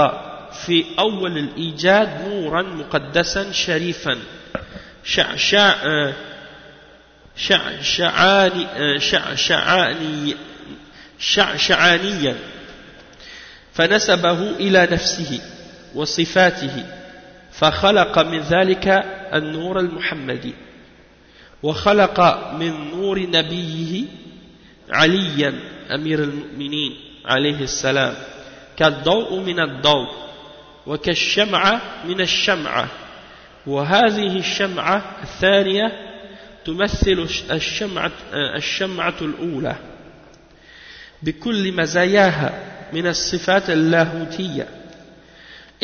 في أول الإيجاد نورا مقدسا شريفا. شعشع شعشعاني شعشعانيا. فنسبه إلى نفسه وصفاته. فخلق من ذلك النور المحمدي. وخلق من نور نبيه عليا أمير المؤمنين عليه السلام. كالضوء من الضوء وكالشمعة من الشمعة وهذه الشمعة الثانية تمثل الشمعة, الشمعة الأولى. بكل مزاياها من الصفات اللاهوتية.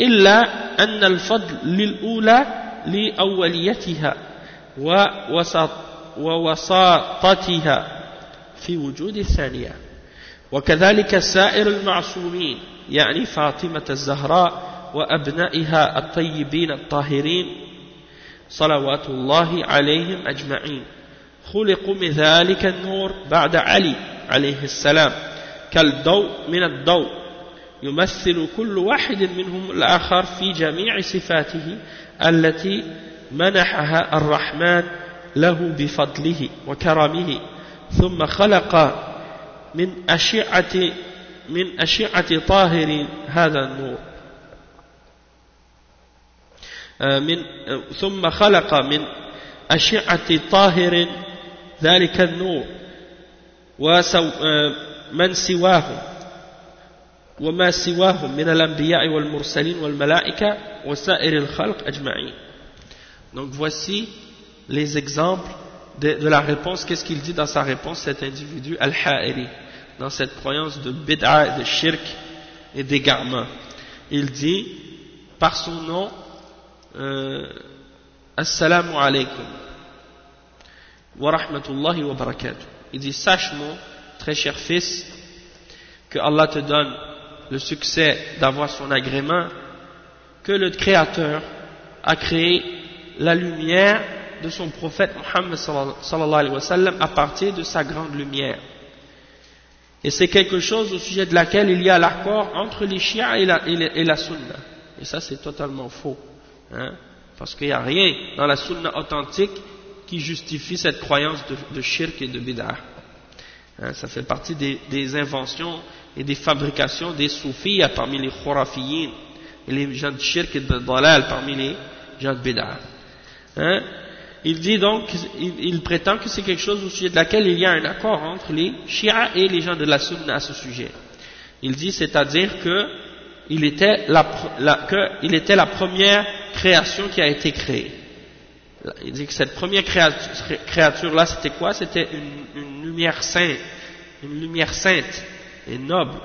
إلا أن الفضل للأولى لأوليتها. ووساطتها في وجود الثانية. وكذلك سائر المعصومين يعني فاطمة الزهراء وأبنائها الطيبين الطاهرين صلوات الله عليهم أجمعين. خلقوا من ذلك النور بعد علي عليه السلام كالضوء من الضوء. يمثل كل واحد منهم الآخر في جميع صفاته التي منحها الرحمن له بفضله وكرمه ثم خلق من أشعة من أشعة طاهر هذا النور. من ثم خلق من أشعة طاهر ذلك النور ومن سواه وما سواهم من الأنبياء والمرسلين والملائكة وسائر الخلق أجمعين. Donc voici les exemples de, la réponse. Qu'est-ce qu'il dit dans sa réponse, cet individu, Al-Ha'iri, dans cette croyance de bid'a, de shirk et d'égarement. Il dit, par son nom, euh, Assalamu alaikum wa rahmatullahi wa barakatuh. Il dit, sache mon très cher fils, que Allah te donne le succès d'avoir son agrément, que le Créateur a créé la lumière de son prophète Muhammad sallallahu alayhi wa sallam à partir de sa grande lumière. Et c'est quelque chose au sujet de laquelle il y a l'accord entre les chiites et la, et. Et ça c'est totalement faux. Hein, parce qu'il n'y a rien dans la sunna authentique qui justifient cette croyance de, shirk et de bid'ah. Hein, ça fait partie des, inventions et des fabrications des soufis parmi les khurafiyin et les gens de shirk et de dalal parmi les gens de bid'ah. Hein, il dit donc, il, prétend que c'est quelque chose au sujet de laquelle il y a un accord entre les chiites et les gens de la sunna à ce sujet. Il dit, c'est-à-dire qu'il était la première création qui a été créée. Il dit que cette première créature-là, c'était quoi? C'était une, lumière sainte, une lumière sainte et noble.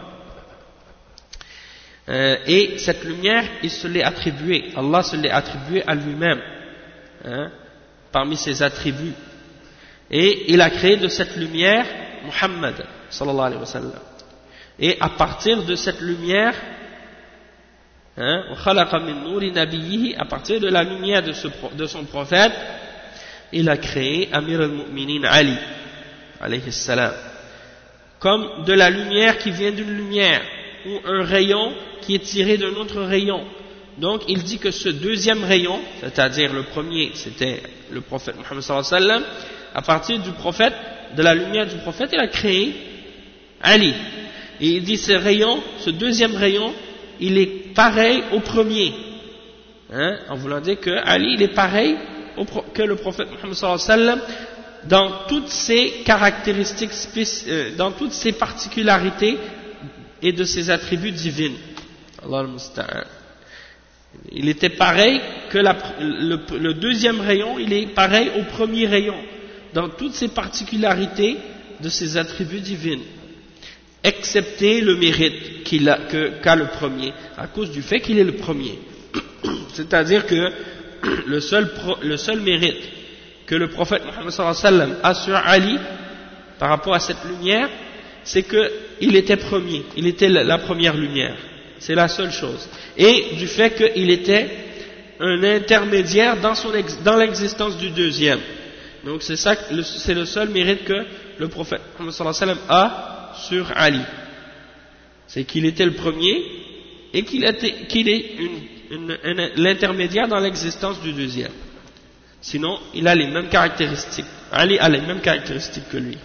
Euh, et cette lumière, il se l'est attribuée, Allah se l'est attribuée à lui-même, hein, parmi ses attributs. Et il a créé de cette lumière Muhammad. Et à partir de cette lumière, Hein? à partir de la lumière de, son prophète, il a créé Amir al-Mu'minin Ali, salam, comme de la lumière qui vient d'une lumière, ou un rayon qui est tiré d'un autre rayon. Donc il dit que ce deuxième rayon, c'est-à-dire le premier, c'était le prophète wa sallam, à partir du prophète, de la lumière du prophète, il a créé Ali. Et il dit ce rayon, ce deuxième rayon, il est pareil au premier. Hein, en voulant dire que Ali, il est pareil que le prophète wa sallam dans toutes ses caractéristiques, euh, dans toutes ses particularités et de ses attributs divins. Allah il était pareil que le, deuxième rayon, il est pareil au premier rayon, dans toutes ses particularités de ses attributs divins excepté le mérite qu'a le premier, à cause du fait qu'il est le premier. *coughs* C'est-à-dire que *coughs* le seul, le seul mérite que le prophète Mohammed a sur Ali par rapport à cette lumière, c'est qu'il était premier, il était la première lumière. C'est la seule chose. Et du fait qu'il était un intermédiaire dans, l'existence du deuxième. Donc c'est le seul mérite que le prophète a sur Ali. C'est qu'il était le premier et qu'il est l'intermédiaire dans l'existence du deuxième. Sinon, il a les mêmes caractéristiques. Ali a les mêmes caractéristiques que lui.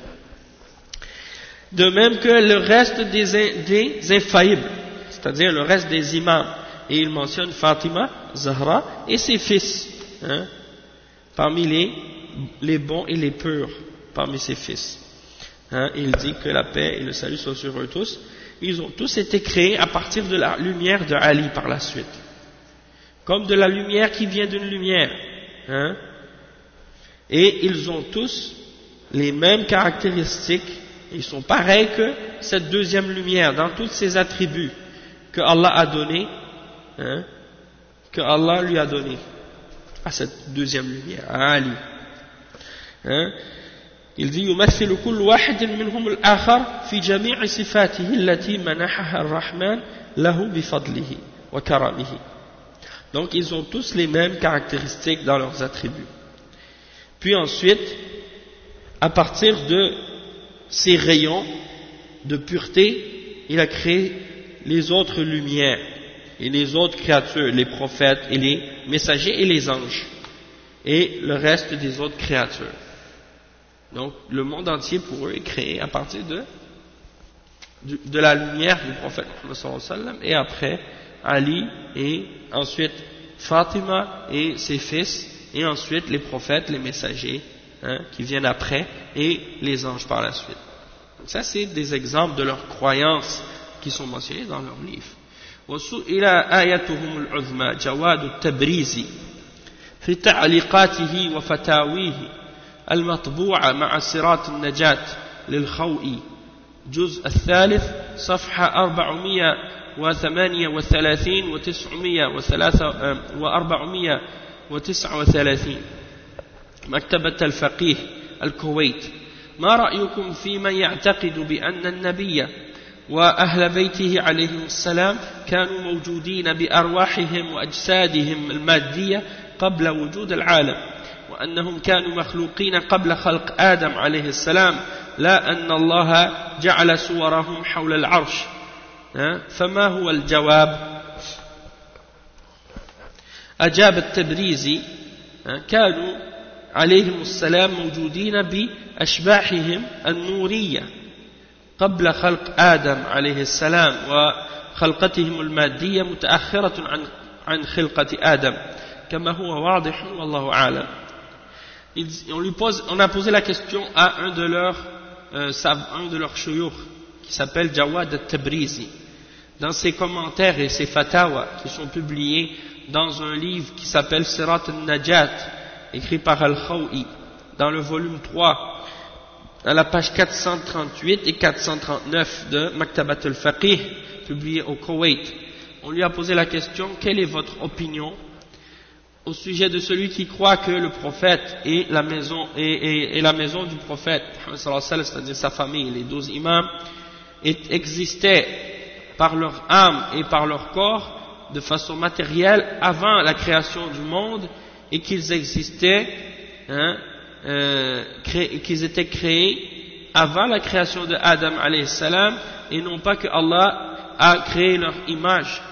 De même que le reste des, infaillibles, c'est-à-dire le reste des imams. Et il mentionne Fatima, Zahra et ses fils, hein, parmi les, les bons et les purs, parmi ses fils. Hein, il dit que la paix et le salut soient sur eux tous. Ils ont tous été créés à partir de la lumière de Ali par la suite. Comme de la lumière qui vient d'une lumière. Hein. Et ils ont tous les mêmes caractéristiques. Ils sont pareils que cette deuxième lumière dans tous ses attributs que Allah a donné, hein, que Allah lui a donné à cette deuxième lumière, à Ali. Hein. Il dit يمثل كل واحد منهم الآخر في جميع صفاته التي منحها الرحمن له بفضله وكرمه. Donc ils ont tous les mêmes caractéristiques dans leurs attributs. Puis ensuite, à partir de ces rayons de pureté, il a créé les autres lumières et les autres créatures, les prophètes et les messagers et les anges, et le reste des autres créatures. Donc le monde entier pour eux est créé à partir de, de, la lumière du prophète et après Ali et ensuite Fatima et ses fils et ensuite les prophètes, les messagers hein, qui viennent après et les anges par la suite. Donc ça c'est des exemples de leurs croyances qui sont mentionnés dans leur livre وسئل آيتهم العظمى جواد التبريزي في تعليقاته وفتاويه المطبوعة مع صراط النجاة للخوئي جزء الثالث صفحة 438 و 439 مكتبة الفقيه الكويت ما رأيكم في من يعتقد بأن النبي وأهل بيته عليهم السلام كانوا موجودين بأرواحهم وأجسادهم المادية قبل وجود العالم وأنهم كانوا مخلوقين قبل خلق آدم عليه السلام لا أن الله جعل صورهم حول العرش. فما هو الجواب؟ أجاب التبريزي كانوا عليهم السلام موجودين بأشباحهم النورية. قبل خلق آدم عليه السلام وخلقتهم المادية متأخرة عن عن خلقة آدم كما هو واضح والله أعلم on, lui pose, on a posé la question à un de leurs euh, un de leurs qui s'appelle Jawad al-Tabrizi dans ses commentaires et ses fatawa qui sont publiés dans un livre qui s'appelle Sirat al-Najat écrit par Al-Khawi dans le volume 3 à la page 438 et 439 de Maktabat al-Faqih publié au Koweït on lui a posé la question quelle est votre opinion au sujet de celui qui croit que le prophète et la maison, et, la maison du prophète, c'est-à-dire sa famille, les douze imams, existaient par leur âme et par leur corps de façon matérielle avant la création du monde et qu'ils existaient, hein, euh, qu'ils étaient créés avant la création de Adam salam et non pas que Allah a créé leur image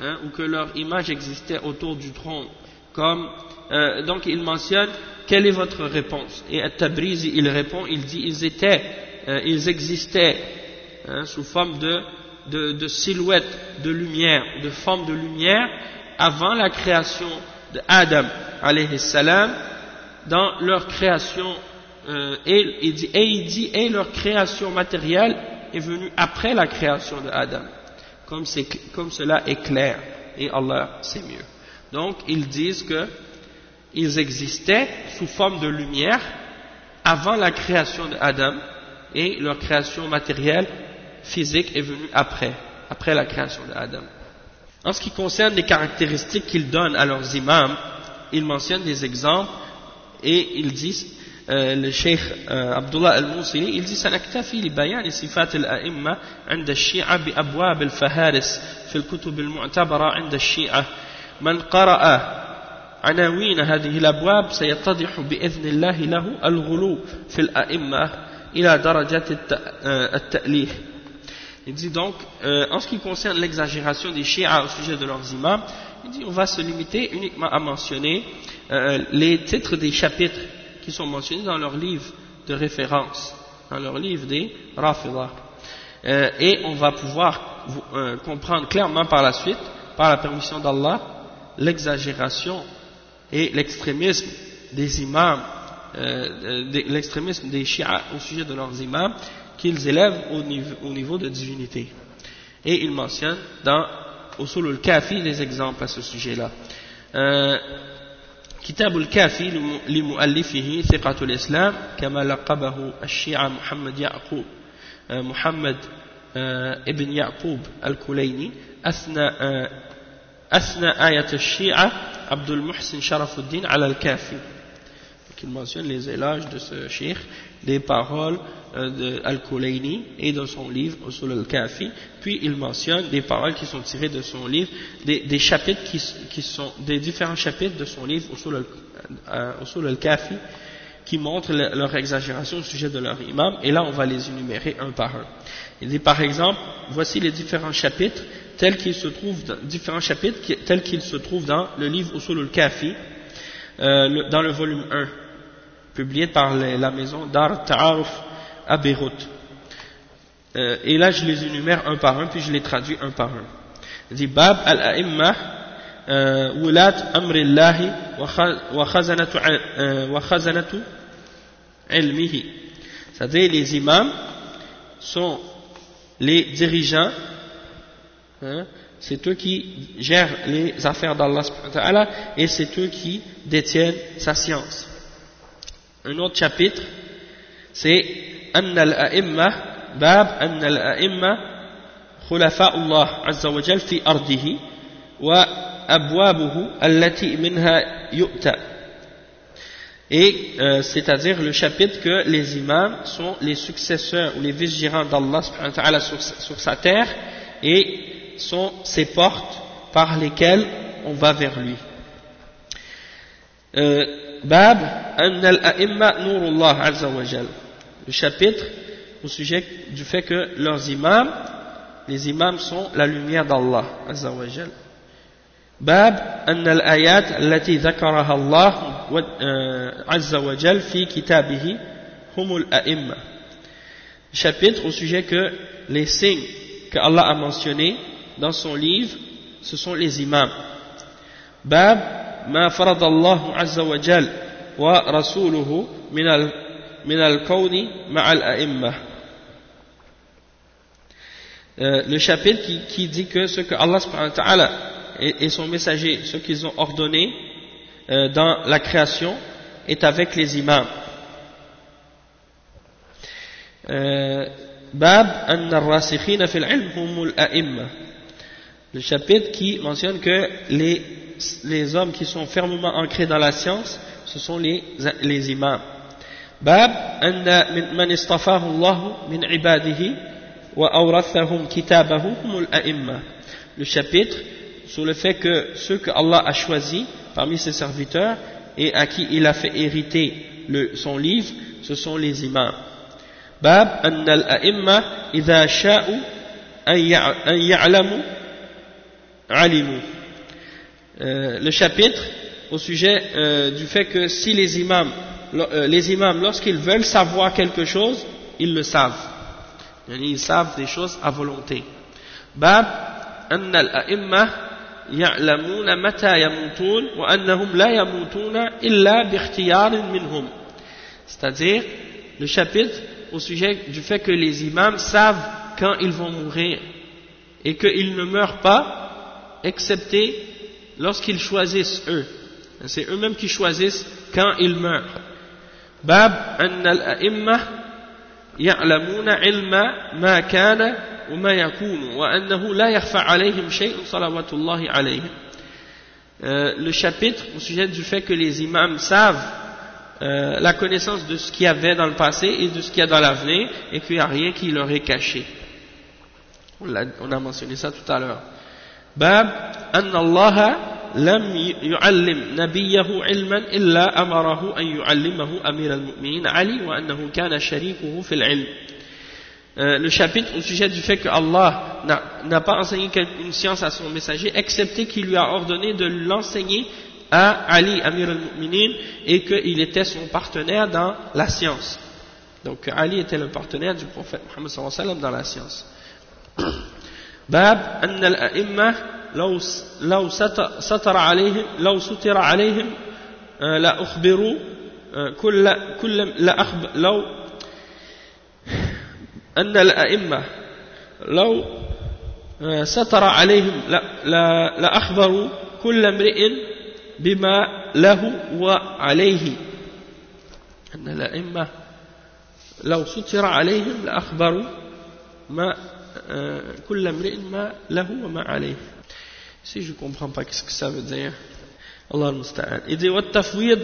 hein, ou que leur image existait autour du trône. Comme euh, donc il mentionne quelle est votre réponse? Et At-Tabrizi il répond il dit ils étaient euh, ils existaient hein, sous forme de, de, de silhouette de lumière de forme de lumière avant la création de Adam alayhi salam dans leur création euh, et, il dit, et leur création matérielle est venue après la création de Adam comme, comme cela est clair et Allah c'est mieux donc ils disent qu'ils existaient sous forme de lumière avant la création d'Adam et leur création matérielle, physique est venue après, après la création d'Adam. En ce qui concerne les caractéristiques qu'ils donnent à leurs imams, ils mentionnent des exemples et ils disent, euh, le cheikh euh, Abdullah al-Mousili, il dit سنكتفي لبيان صفات الأئمة عند الشيعة بأبواب الفهارس في الكتب المعتبرة عند الشيعة من قرأ عناوين هذه الأبواب سيتضح بإذن الله له الغلو في الأئمة إلى درجة التأليف Il dit donc, euh, en ce qui concerne l'exagération des chiites au sujet de leurs imams, il dit on va se limiter uniquement à mentionner euh, les titres des chapitres qui sont mentionnés dans leurs livres de référence, dans leurs livres des Rafidah. Euh, et on va pouvoir euh, comprendre clairement par la suite, par la permission d'Allah, l'exagération et l'extrémisme des imams, l'extrémisme des chiites au sujet de leurs imams, qu'ils élèvent au niveau, au niveau, de divinité. Et il mentionne dans Usul al-Kafi des exemples à. Euh, كتاب الكافي لمؤلفه ثقة الإسلام كما لقبه الشيعة محمد يعقوب محمد ابن يعقوب الكليني أثنى Asna ayat al-Shi'a Abdul Muhsin Sharafuddin al al-Kafi. Il mentionne les éloges les paroles euh, de Al-Kulayni et de son livre Usul al-Kafi. Puis il mentionne des paroles qui sont tirées de son livre, des, des chapitres qui, qui, sont, des différents chapitres de son livre Usul euh, al-Kafi qui montrent leur exagération au sujet de leur imam. Et là, on va les énumérer un par un. Il dit par exemple, voici les différents chapitres tels qu'ils se trouvent dans différents chapitres tels qu'ils se trouvent dans le livre Usul al-Kafi euh, dans le volume 1 publié par la maison Dar Ta'aruf à Beyrouth euh, et là je les énumère un par un puis je les traduis un par un khazanatu ilmihi c'est-à-dire les imams sont les dirigeants Hein? c'est eux qui gèrent les affaires d'Allah et c'est eux qui détiennent sa science Un autre chapitre, c'est أن الأئمة باب أن الأئمة خلفاء الله عز وجل في أرضه وأبوابه التي منها يؤتى et euh, c'est-à-dire le chapitre que les imams sont les successeurs ou les vice-gérants d'Allah sur, sur sa terre et sont ces portes par lesquelles on va vers lui. Euh, Bab an al-a'imma nurullah azza wa Le chapitre au sujet du fait que leurs imams, les imams sont la lumière d'Allah azza wa باب أن الآيات التي ذكرها الله عز وجل في كتابه هم الأئمة chapitre au sujet que les signes que Allah a mentionnés dans son livre ce sont les imams باب ما فرض الله عز وجل ورسوله من من الكون مع الأئمة Euh, le chapitre qui, qui, dit que ce que Allah et, et son messager, ce qu'ils ont ordonné euh, dans la création, est avec les imams. Euh, Bab an fil ilm Le chapitre qui mentionne que les, les hommes qui sont fermement ancrés dans la science, ce sont les, les imams. Bab anna man istafahu Allah min ibadihi le chapitre sur le fait que ceux que Allah a choisis parmi ses serviteurs et à qui il a fait hériter le, son livre, ce sont les imams. Bab an al-a'imma idha sha'u an ya'lamu alimu. Euh, le chapitre au sujet euh, du fait que si les imams, euh, les imams lorsqu'ils veulent savoir quelque chose, ils le savent. ils savent des choses à volonté باب أن الأئمة يعلمون متى يموتون وأنهم لا يموتون إلا باختيار منهم c'est-à-dire le chapitre au sujet du fait que les imams savent quand ils vont mourir et qu'ils ne meurent pas excepté lorsqu'ils choisissent eux c'est eux-mêmes qui choisissent quand ils meurent باب أن الأئمة يعلمون علم ما كان وما يكون وأنه لا يخفى عليهم شيء صلوات الله عليهم euh, le chapitre au sujet du fait que les imams savent euh, la connaissance de ce qu'il y avait dans le passé et de ce qu'il y a dans l'avenir et qu'il n'y a rien qui leur est caché. On a, on a mentionné ça tout à l'heure. Bab, anna Allah لم يعلم نبيه علما إلا أمره أن يعلمه أمير المؤمنين علي وأنه كان شريكه في العلم le chapitre au sujet du fait que Allah n'a pas enseigné une science à son messager, excepté qu'il lui a ordonné de l'enseigner à Ali, Amir al-Mu'minin, et qu'il était son partenaire dans la science. Donc Ali était le partenaire du prophète Muhammad sallallahu alayhi wa sallam dans la science. Bab, anna al-a'imma لو لو ستر عليهم لو ستر عليهم لأخبروا كل كل لأخبر لو أن الأئمة لو ستر عليهم لأخبروا كل امرئ بما له وعليه. أن الأئمة لو ستر عليهم لأخبروا ما كل امرئ ما له وما عليه Si je ne comprends pas ce que ça veut dire. Allah al-Musta'an. Il dit وَالتَّفْوِيض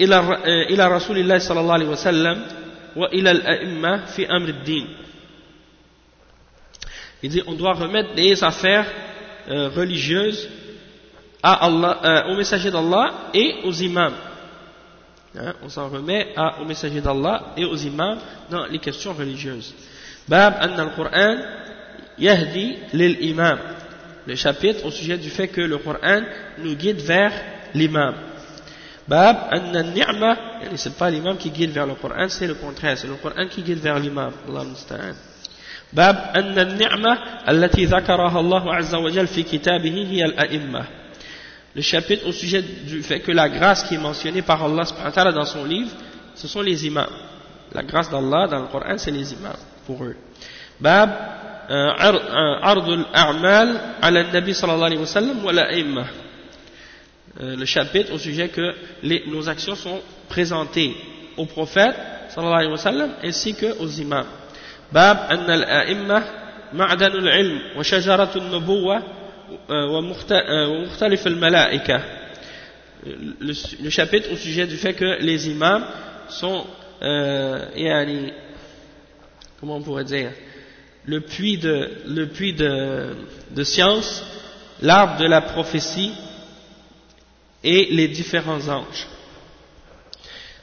إلى رسول الله صلى الله عليه وسلم وإلى الأئمة في أمر الدين. Il dit on doit remettre des affaires euh, religieuses à Allah, euh, aux messagers d'Allah et aux imams. Hein, on s'en remet à, aux messagers d'Allah et aux imams dans les questions religieuses. باب أن القرآن يهدي للإمام le chapitre au sujet du fait que le Coran nous guide vers l'imam. Bab anna ni'ma, c'est pas l'imam qui guide vers le Coran, c'est le contraire, c'est le Coran qui guide vers l'imam. Allah musta'an. باب أن النعمة التي ذكرها الله عز وجل في كتابه هي الأئمة Le chapitre au sujet du fait que la grâce qui est mentionnée par Allah dans son livre, ce sont les imams. La grâce d'Allah dans le Coran, c'est les imams pour eux. Bab Ardul A'mal ala Nabi sallallahu alayhi wa sallam wa la euh, Le chapitre au sujet que les, nos actions sont présentées au prophète sallallahu alayhi wa sallam ainsi qu'aux imams. Bab Anna al-A'imma ma'danul ilm wa shajaratul nubuwa euh, euh, wa mukhtalif al-malaika. Le chapitre au sujet du fait que les imams sont euh, yani, comment on pourrait dire? Le puits de, science, l'arbre de la prophétie et les différents anges.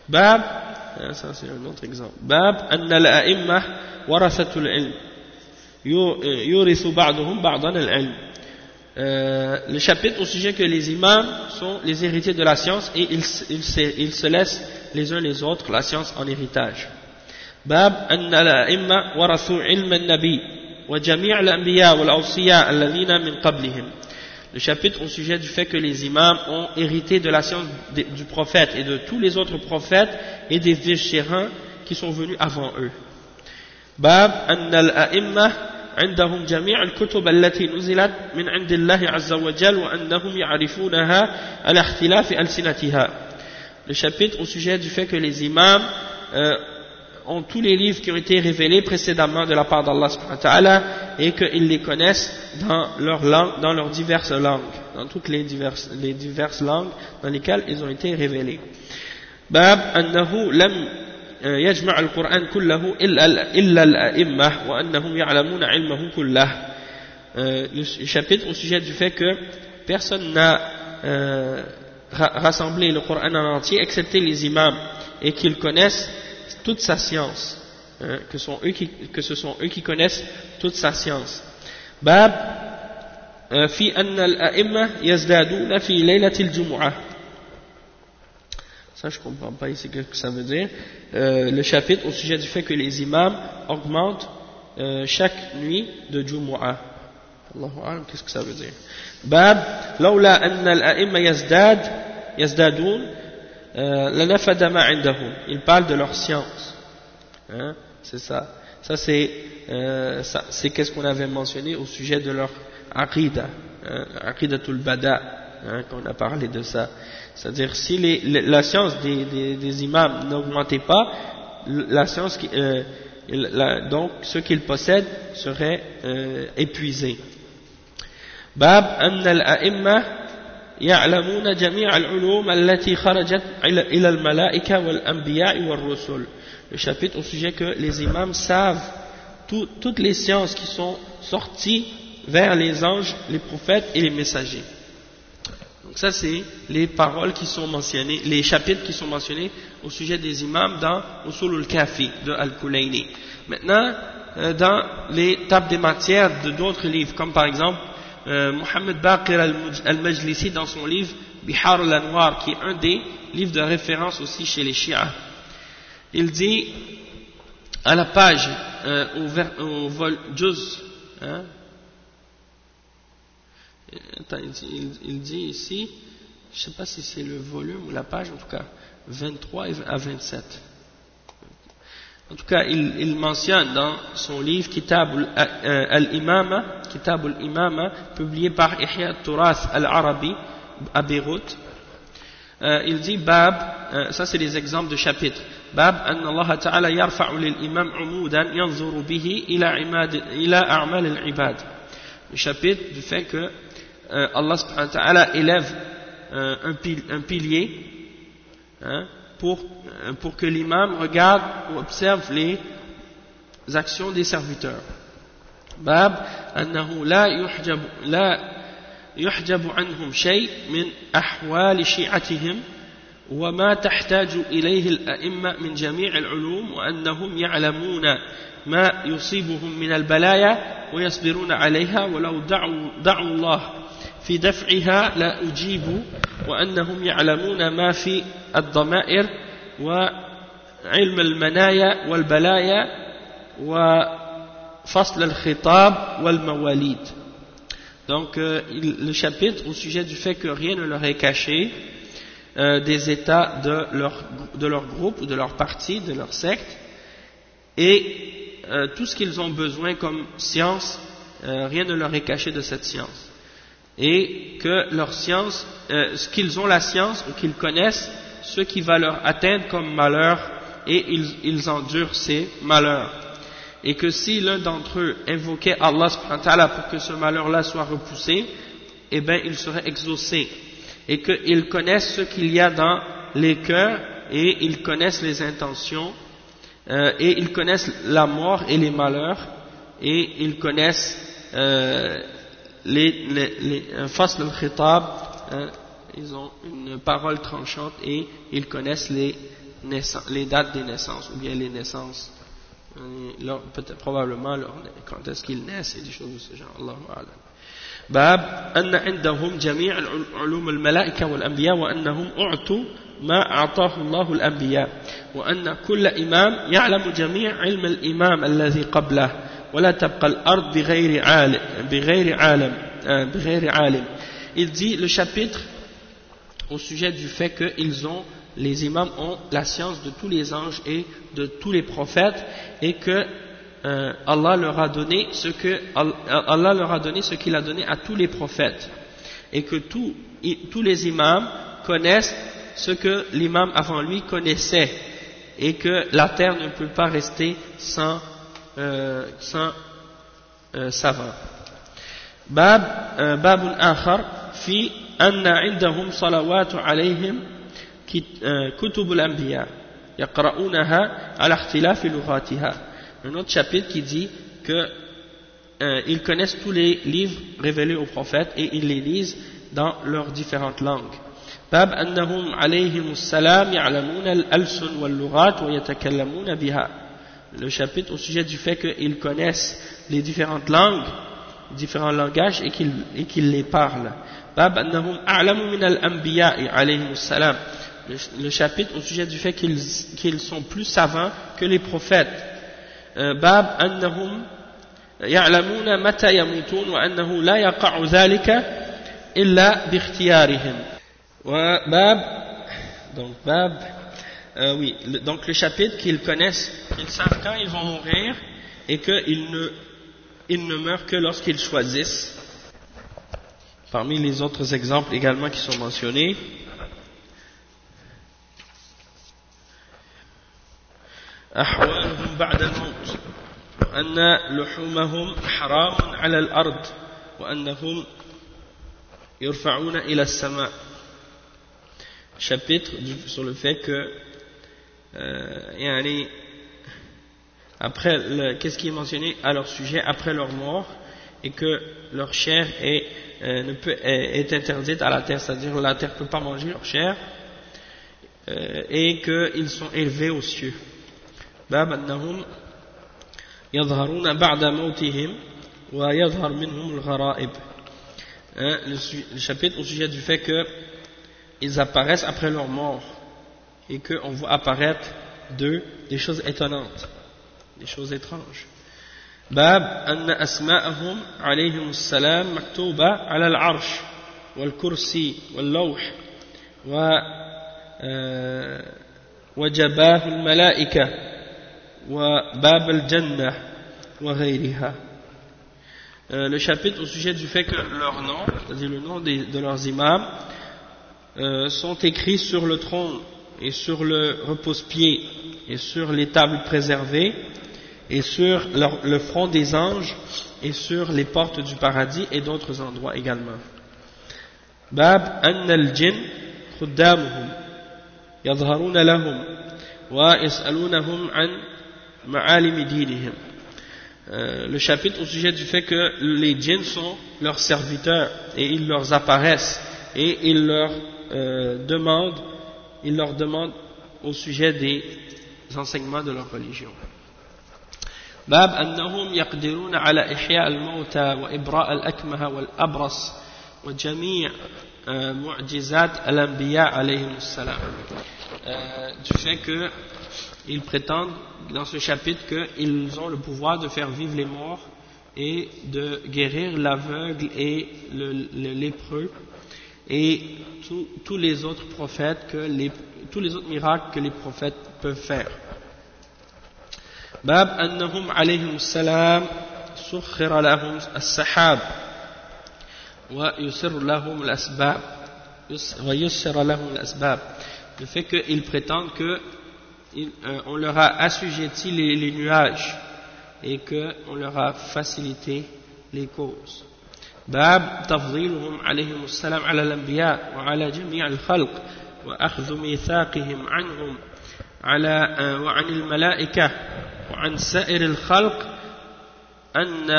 Bab, ah, ça c'est un autre exemple. Bab, ba'dan al-ilm. euh, le chapitre au sujet que les imams sont les héritiers de la science et ils, se laissent les uns les autres la science en héritage. باب أن الأئمة ورثوا علم النبي وجميع الأنبياء والأوصياء الذين من قبلهم le chapitre au sujet du fait que les imams ont hérité de la science du prophète et de tous les autres prophètes et des vice-chérins qui sont venus avant eux. باب أن الأئمة عندهم جميع الكتب التي نزلت من عند الله عز وجل وأنهم يعرفونها على اختلاف ألسنتها. Le chapitre au sujet du fait que les imams euh, ont tous les livres qui ont été révélés précédemment de la part d'Allah et qu'ils les connaissent dans leur langue, dans leurs diverses langues, dans toutes les diverses, les diverses langues dans lesquelles ils ont été révélés. باب أنه لم يجمع القرآن كله إلا الأئمة وأنهم يعلمون علمه كله le chapitre au sujet du fait que personne n'a euh, rassemblé le Coran en entier excepté les imams et qu'ils connaissent toute sa science, hein, que, sont eux qui, que ce sont eux qui connaissent toute sa science. باب في أن الأئمة يزدادون في ليلة الجمعة ça je comprends pas ici ce que ça veut dire euh, le chapitre au sujet du fait que les imams augmentent euh, chaque nuit de Jumu'ah Allahu Alam qu'est-ce que ça veut dire باب لولا أن الأئمة يزداد يزدادون euh, il parle de leur science. Hein, c'est ça. Ça c'est euh, c'est qu'est-ce qu'on avait mentionné au sujet de leur aqidah hein, aqidatul bada hein, qu'on a parlé de ça. C'est-à-dire si la science des, imams n'augmentait pas la science euh, donc ce qu'ils possèdent serait euh, épuisé bab an al-a'imma يعلمون جميع العلوم التي خرجت إلى الملائكة والأنبياء والرسل le chapitre au sujet que les imams savent tout, toutes les sciences qui sont sorties vers les anges, les prophètes et les messagers. Donc ça c'est les paroles qui sont mentionnées, les chapitres qui sont mentionnés au sujet des imams dans Usul al-Kafi de Al-Kulayni. Maintenant, euh, dans les tables des matières de d'autres livres, comme par exemple euh, Mohamed Baqir al-Majlisi dans son livre Bihar al-Anwar, qui est un des livres de référence aussi chez les Shia. Il dit à la page, euh, au, vol Juz, hein, il, il, dit ici, je ne sais pas si c'est le volume ou la page, en tout cas, 23 à 27. En tout cas, il, il mentionne dans son livre Kitab al-Imama, Kitab al-Imama, publié par Ihya Turath al-Arabi à Beyrouth, euh, il dit Bab, euh, ça c'est des exemples de chapitres. Bab, أن الله تعالى يرفع للإمام عمودا ينظر به إلى عماد إلى أعمال العباد. Le chapitre du fait que euh, Allah subhanahu wa ta'ala élève euh, un, pil, un, pilier hein, pour, euh, pour que l'imam regarde ou observe les actions des serviteurs. باب أنه لا يحجب لا يحجب عنهم شيء من أحوال شيعتهم وما تحتاج إليه الأئمة من جميع العلوم وأنهم يعلمون ما يصيبهم من البلايا ويصبرون عليها ولو دعوا, دعوا الله في دفعها لا أجيبوا وأنهم يعلمون ما في الضمائر وعلم المنايا والبلايا وفصل الخطاب والمواليد Donc, euh, il, le chapitre au sujet du fait que rien ne leur est caché euh, des états de leur, de leur groupe ou de leur parti, de leur secte, et euh, tout ce qu'ils ont besoin comme science, euh, rien ne leur est caché de cette science et que leur science, euh, ce qu'ils ont la science ou qu'ils connaissent, ce qui va leur atteindre comme malheur et ils, ils endurent ces malheurs. Et que si l'un d'entre eux invoquait Allah pour que ce malheur-là soit repoussé, eh bien il serait exaucé. Et qu'ils connaissent ce qu'il y a dans les cœurs et ils connaissent les intentions euh, et ils connaissent la mort et les malheurs et ils connaissent euh, les, les, les al khitab, hein, ils ont une parole tranchante et ils connaissent les, les dates des naissances, ou bien les naissances, peut-être probablement leur, quand est-ce qu'ils naissent et des choses de ce genre. Allah باب أن عندهم جميع علوم الملائكة والأنبياء وأنهم أعطوا ما أعطاه الله الأنبياء وأن كل إمام يعلم جميع علم الإمام الذي قبله ولا تبقى الأرض بغير عالم بغير عالم بغير عالم Il dit le chapitre au sujet du fait que ils ont, les imams ont la science de tous les anges et de tous les prophètes et que euh, Allah leur a donné ce que Allah leur a donné ce qu'il a donné à tous les prophètes et que tous, tous les imams connaissent ce que l'imam avant lui connaissait et que la terre ne peut pas rester sans, euh, euh, savant. باب باب آخر في أن عندهم صلوات عليهم كتب الأنبياء يقرؤونها على اختلاف لغاتها un autre chapitre qui dit que euh, ils connaissent tous les livres révélés aux prophètes et ils les lisent dans leurs différentes langues. باب أنهم عليهم السلام يعلمون الألسن واللغات ويتكلمون بها. Le chapitre au sujet du fait qu'ils connaissent les différentes langues, différents langages et qu'ils qu les parlent. باب أنهم أعلم من الأنبياء عليهم السلام. Le, le chapitre au sujet du fait qu'ils qu sont plus savants que les prophètes. باب أنهم يعلمون متى يموتون وأنه لا يقع ذلك إلا باختيارهم وباب donc bab euh, oui donc le chapitre qu'ils connaissent qu'ils savent quand ils vont mourir et qu'ils ne ils ne meurent que lorsqu'ils choisissent parmi les autres exemples également qui sont mentionnés أحوالهم بعد الموت وأن لحومهم حرام على الأرض وأنهم يرفعون إلى السماء chapitre sur le fait que euh, après qu'est-ce qui est mentionné à leur sujet après leur mort et que leur chair est, euh, interdite à la terre, c'est-à-dire que la terre ne peut pas manger leur chair euh, et qu'ils sont élevés aux cieux. Hein, le chapitre au sujet du fait qu'ils apparaissent après leur mort et qu'on voit apparaître d'eux des choses étonnantes des choses étranges باب أن أسماءهم عليهم السلام مكتوبة على العرش والكرسي واللوح وجباه الملائكة euh, le chapitre au sujet du fait que leurs noms, c'est-à-dire le nom de, leurs imams, euh, sont écrits sur le trône et sur le repose-pied et sur les tables préservées et sur le front des anges et sur les portes du paradis et d'autres endroits également. Euh, le chapitre au sujet du fait que les djinns sont leurs serviteurs et ils leur apparaissent et ils leur euh, demandent ils leur demandent au sujet des enseignements de leur religion باب أنهم يقدرون على إحياء الموتى وإبراء الأكمه والأبرص وجميع معجزات الأنبياء عليهم السلام du fait que ils prétendent dans ce chapitre qu'ils ont le pouvoir de faire vivre les morts et de guérir l'aveugle et le, lépreux et tous les autres prophètes que les, tous les autres miracles que les prophètes peuvent faire. باب أنهم عليهم السلام سخر لهم السحاب ويسر لهم الأسباب ويسر لهم الأسباب le fait qu'ils prétendent que euh, on leur a assujetti les, nuages et qu'on leur a facilité les causes. باب تفضيلهم عليهم السلام على الأنبياء وعلى جميع الخلق وأخذ ميثاقهم عنهم على وعن الملائكة وعن سائر الخلق أن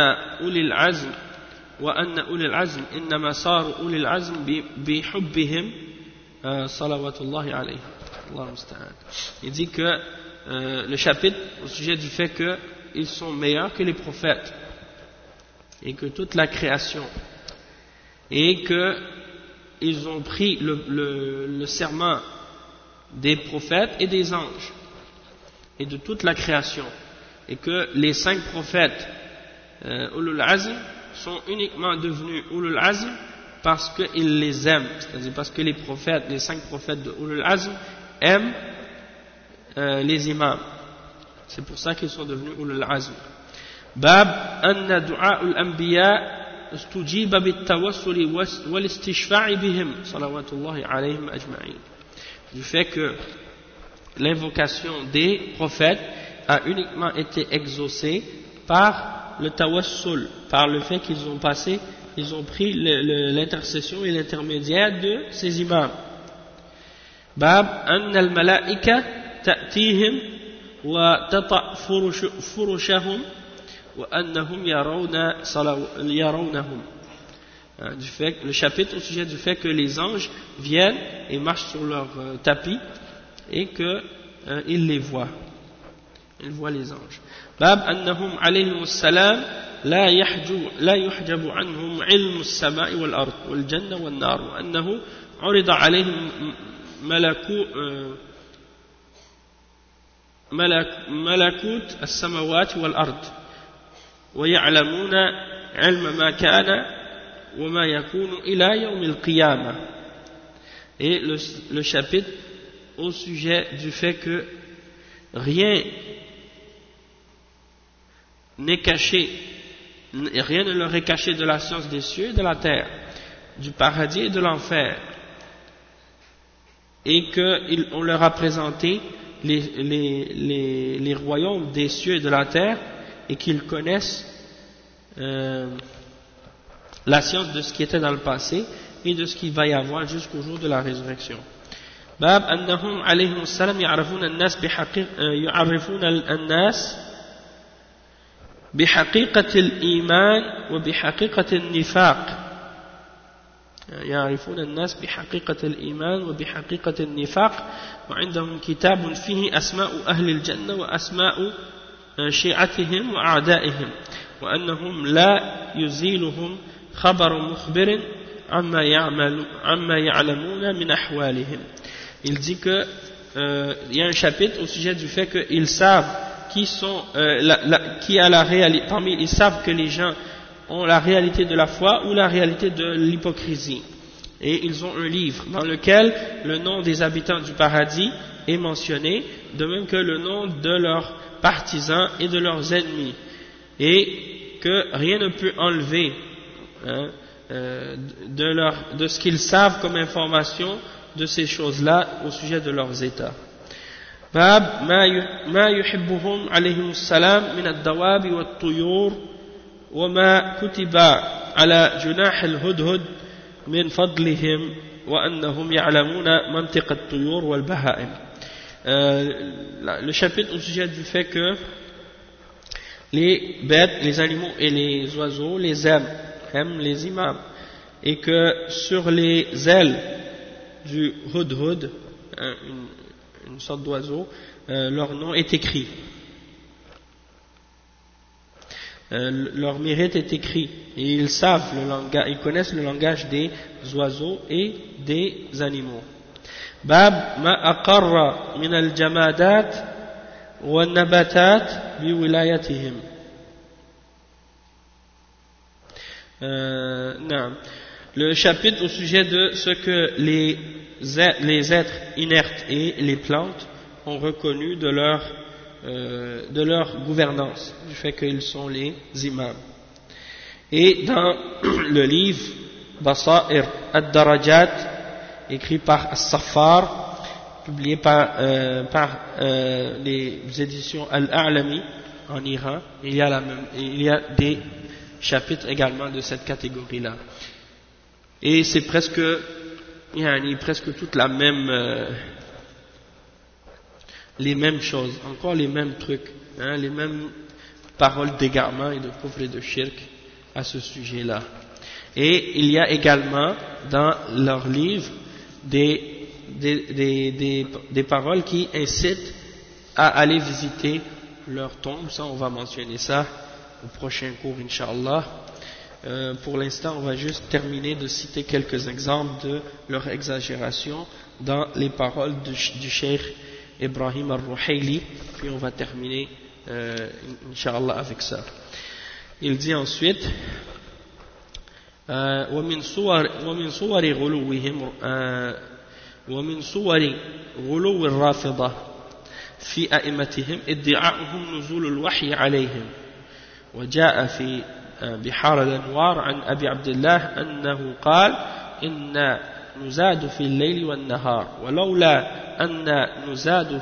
أولي العزم وأن أولي العزم إنما صاروا أولي العزم بحبهم صلوات الله عليهم. Il dit que euh, le chapitre au sujet du fait qu'ils sont meilleurs que les prophètes. Et que toute la création et qu'ils ont pris le, serment des prophètes et des anges et de toute la création et que les cinq prophètes euh, Ulul Azm sont uniquement devenus Ulul Azm parce qu'ils les aiment, c'est-à-dire parce que les prophètes, les cinq prophètes de Ulul Azm aiment euh, les imams. C'est pour ça qu'ils sont devenus Ulul Azm. باب أن دعاء الأنبياء استجيب بالتوسل والاستشفاع بهم صلوات الله عليهم أجمعين du fait que l'invocation des prophètes a uniquement été exaucée par le tawassul, par le fait qu'ils ont passé, ils ont pris l'intercession et l'intermédiaire de ces imams. باب أن الملائكة تأتيهم وتطأ فرش فرشهم وأنهم يرون يرونهم du fait, le chapitre au sujet du fait que les anges viennent et marchent sur leur euh, tapis et qu'ils euh, les voient. Ils voient les anges. باب أنهم عليهم السلام لا يحجب, لا يحجب عنهم علم السماء والأرض والجنة والنار وأنه عرض عليهم ملكو ملك ملكوت السماوات والأرض ويعلمون علم ما كان وما يكون إلى يوم القيامة et le, le chapitre au sujet du fait que rien n'est caché, rien ne leur est caché de la science des cieux et de la terre, du paradis et de l'enfer, et qu'on leur a présenté les, les, les, royaumes des cieux et de la terre, et qu'ils connaissent euh, la science de ce qui était dans le passé et de ce qu'il va y avoir jusqu'au jour de la résurrection. باب أنهم عليهم السلام يعرفون الناس بحقيقة يعرفون الناس بحقيقة الإيمان وبحقيقة النفاق يعرفون الناس بحقيقة الإيمان وبحقيقة النفاق وعندهم كتاب فيه أسماء أهل الجنة وأسماء شيعتهم وأعدائهم وأنهم لا يزيلهم خبر مخبر عما, يعمل عما يعلمون من أحوالهم il dit que euh, il y a un chapitre au sujet du fait qu'ils savent qui sont euh, la, la, qui a la réalité parmi ils savent que les gens ont la réalité de la foi ou la réalité de l'hypocrisie et ils ont un livre dans lequel le nom des habitants du paradis est mentionné de même que le nom de leurs partisans et de leurs ennemis et que rien ne peut enlever hein, euh, de, leur, de ce qu'ils savent comme information de ces choses-là au sujet de leurs états. باب ما يحبهم عليهم السلام من الدواب والطيور وما كتب على جناح الهدهد من فضلهم وأنهم يعلمون منطق الطيور والبهائم euh, le chapitre au sujet du fait que les bêtes, les animaux et les oiseaux les aiment, aiment les imams et que sur les ailes du hudhud, une, une sorte d'oiseau, euh, leur nom est écrit. Euh, leur mérite est écrit et ils savent le langage, ils connaissent le langage des oiseaux et des animaux. باب ما أقر من الجمادات والنباتات بولايتهم نعم le chapitre au sujet de ce que les, les êtres inertes et les plantes ont reconnu de leur, euh, de leur gouvernance, du fait qu'ils sont les imams. Et dans le livre Basair ad-Darajat, écrit par As-Safar, publié par, euh, euh, les éditions Al-A'lami en Iran, il y, a il des chapitres également de cette catégorie-là. Et c'est presque, yani, presque toute la même, euh, les mêmes choses, encore les mêmes trucs, hein, les mêmes paroles d'égarement et de pauvre et de shirk à ce sujet-là. Et il y a également dans leur livre des, des, des, des, paroles qui incitent à aller visiter leur tombe. Ça, on va mentionner ça au prochain cours, Inch'Allah. euh, pour l'instant, on va juste terminer de citer quelques exemples de leur exagération dans les paroles du, du Cheikh Ibrahim al-Ruhayli, puis on va terminer, euh, Inch'Allah, avec ça. Il dit ensuite, ومن صور ومن صور غلوهم آه ومن صور غلو الرافضة في أئمتهم ادعاؤهم نزول الوحي عليهم. وجاء في بحار الأنوار عن أبي عبد الله أنه قال إن نزاد في الليل والنهار ولولا أن نزاد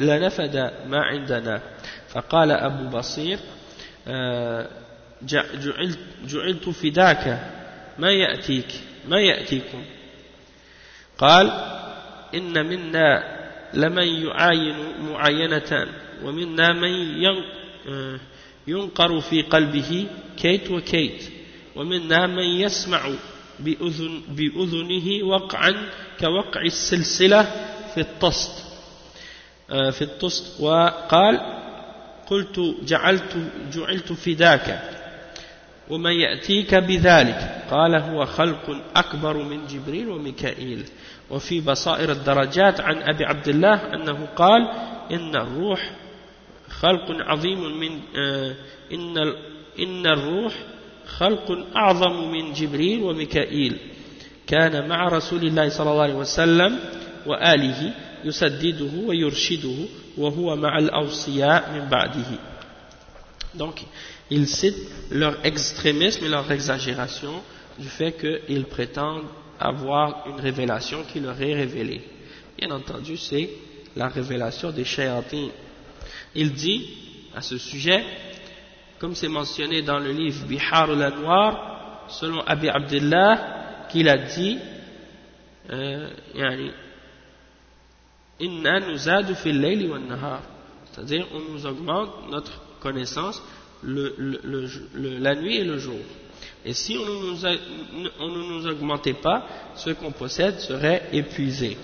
لنفد ما عندنا. فقال أبو بصير جعلت, جعلت فداك. ما يأتيك؟ ما يأتيكم؟ قال إن منا لمن يعاين معاينة ومنا من ينقر في قلبه كيت وكيت ومنا من يسمع بأذن بأذنه وقعا كوقع السلسلة في الطست. في الطست. وقال قلت جعلت جعلت فداك. ومن يأتيك بذلك قال هو خلق أكبر من جبريل وميكائيل. وفي بصائر الدرجات عن أبي عبد الله أنه قال إن الروح خلق عظيم من إن إن الروح خلق أعظم من جبريل وميكائيل. كان مع رسول الله صلى الله عليه وسلم وآله يسدده ويرشده وهو مع الأوصياء من بعده. Donc, ils citent leur extrémisme et leur exagération du fait qu'ils prétendent avoir une révélation qui leur est révélée. Bien entendu, c'est la révélation des shayatins. Il dit à ce sujet, comme c'est mentionné dans le livre Bihar al-Anwar, selon Abi Abdullah, qu'il a dit, euh, Inna fil layli wa nahar. C'est-à-dire, on nous augmente notre connaissance la nuit et le jour. Et si on ne nous, augmentait pas, ce qu'on possède serait épuisé.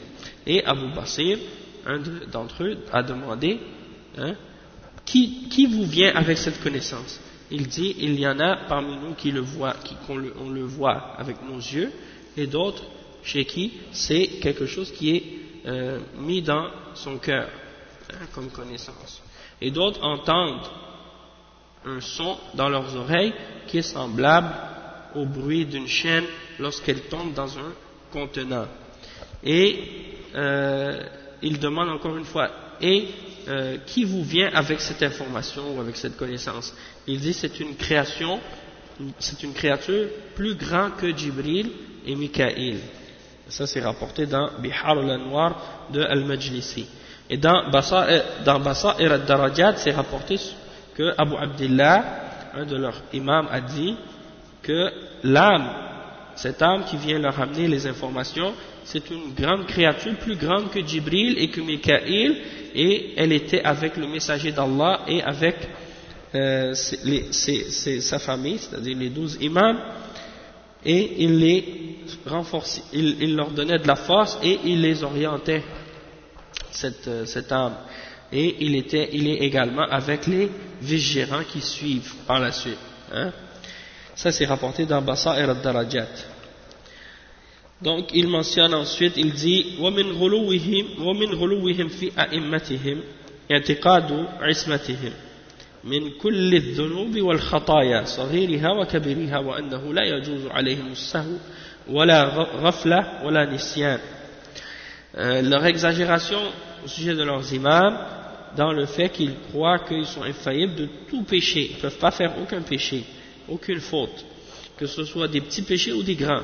Et Abu Basir, un d'entre eux, a demandé hein, qui, vous vient avec cette connaissance? Il dit il y en a parmi nous qui le voient, qui, on, le, on le voit avec nos yeux, et d'autres chez qui c'est quelque chose qui est euh, mis dans son cœur hein, comme connaissance. Et d'autres entendent un son dans leurs oreilles qui est semblable au bruit d'une chaîne lorsqu'elle tombe dans un contenant. Et euh, il demande encore une fois, et euh, qui vous vient avec cette information ou avec cette connaissance? Il dit c'est une création, c'est une créature plus grande que Jibril et Mikaïl. Ça c'est rapporté dans Bihar al-Anwar de Al-Majlisi. Et dans Basa'ir al-Darajat, c'est rapporté que Abu Abdullah, un de leurs imams, a dit que l'âme, cette âme qui vient leur amener les informations, c'est une grande créature, plus grande que Jibril et que Mikaïl, et elle était avec le messager d'Allah et avec euh, sa famille, c'est-à-dire les douze imams, et il les il, leur donnait de la force et il les orientait, cette, euh, cette âme Et il, était, il est également avec les vigérants qui suivent par la suite. Hein. Ça c'est rapporté dans Bassa et Darajat. Donc il mentionne ensuite, il dit وَمِنْ غُلُوِّهِمْ وَمِنْ غُلُوِّهِمْ فِي أَئِمَّتِهِمْ اعتقاد عصمتهم من كل الذنوب والخطايا صغيرها وكبيرها وأنه لا يجوز عليهم السهو ولا غفلة ولا نسيان euh, leur exagération au sujet de leurs imams dans le fait qu'ils croient qu'ils sont infaillibles de tout péché, ils ne peuvent pas faire aucun péché, aucune faute, que ce soit des petits péchés ou des grands,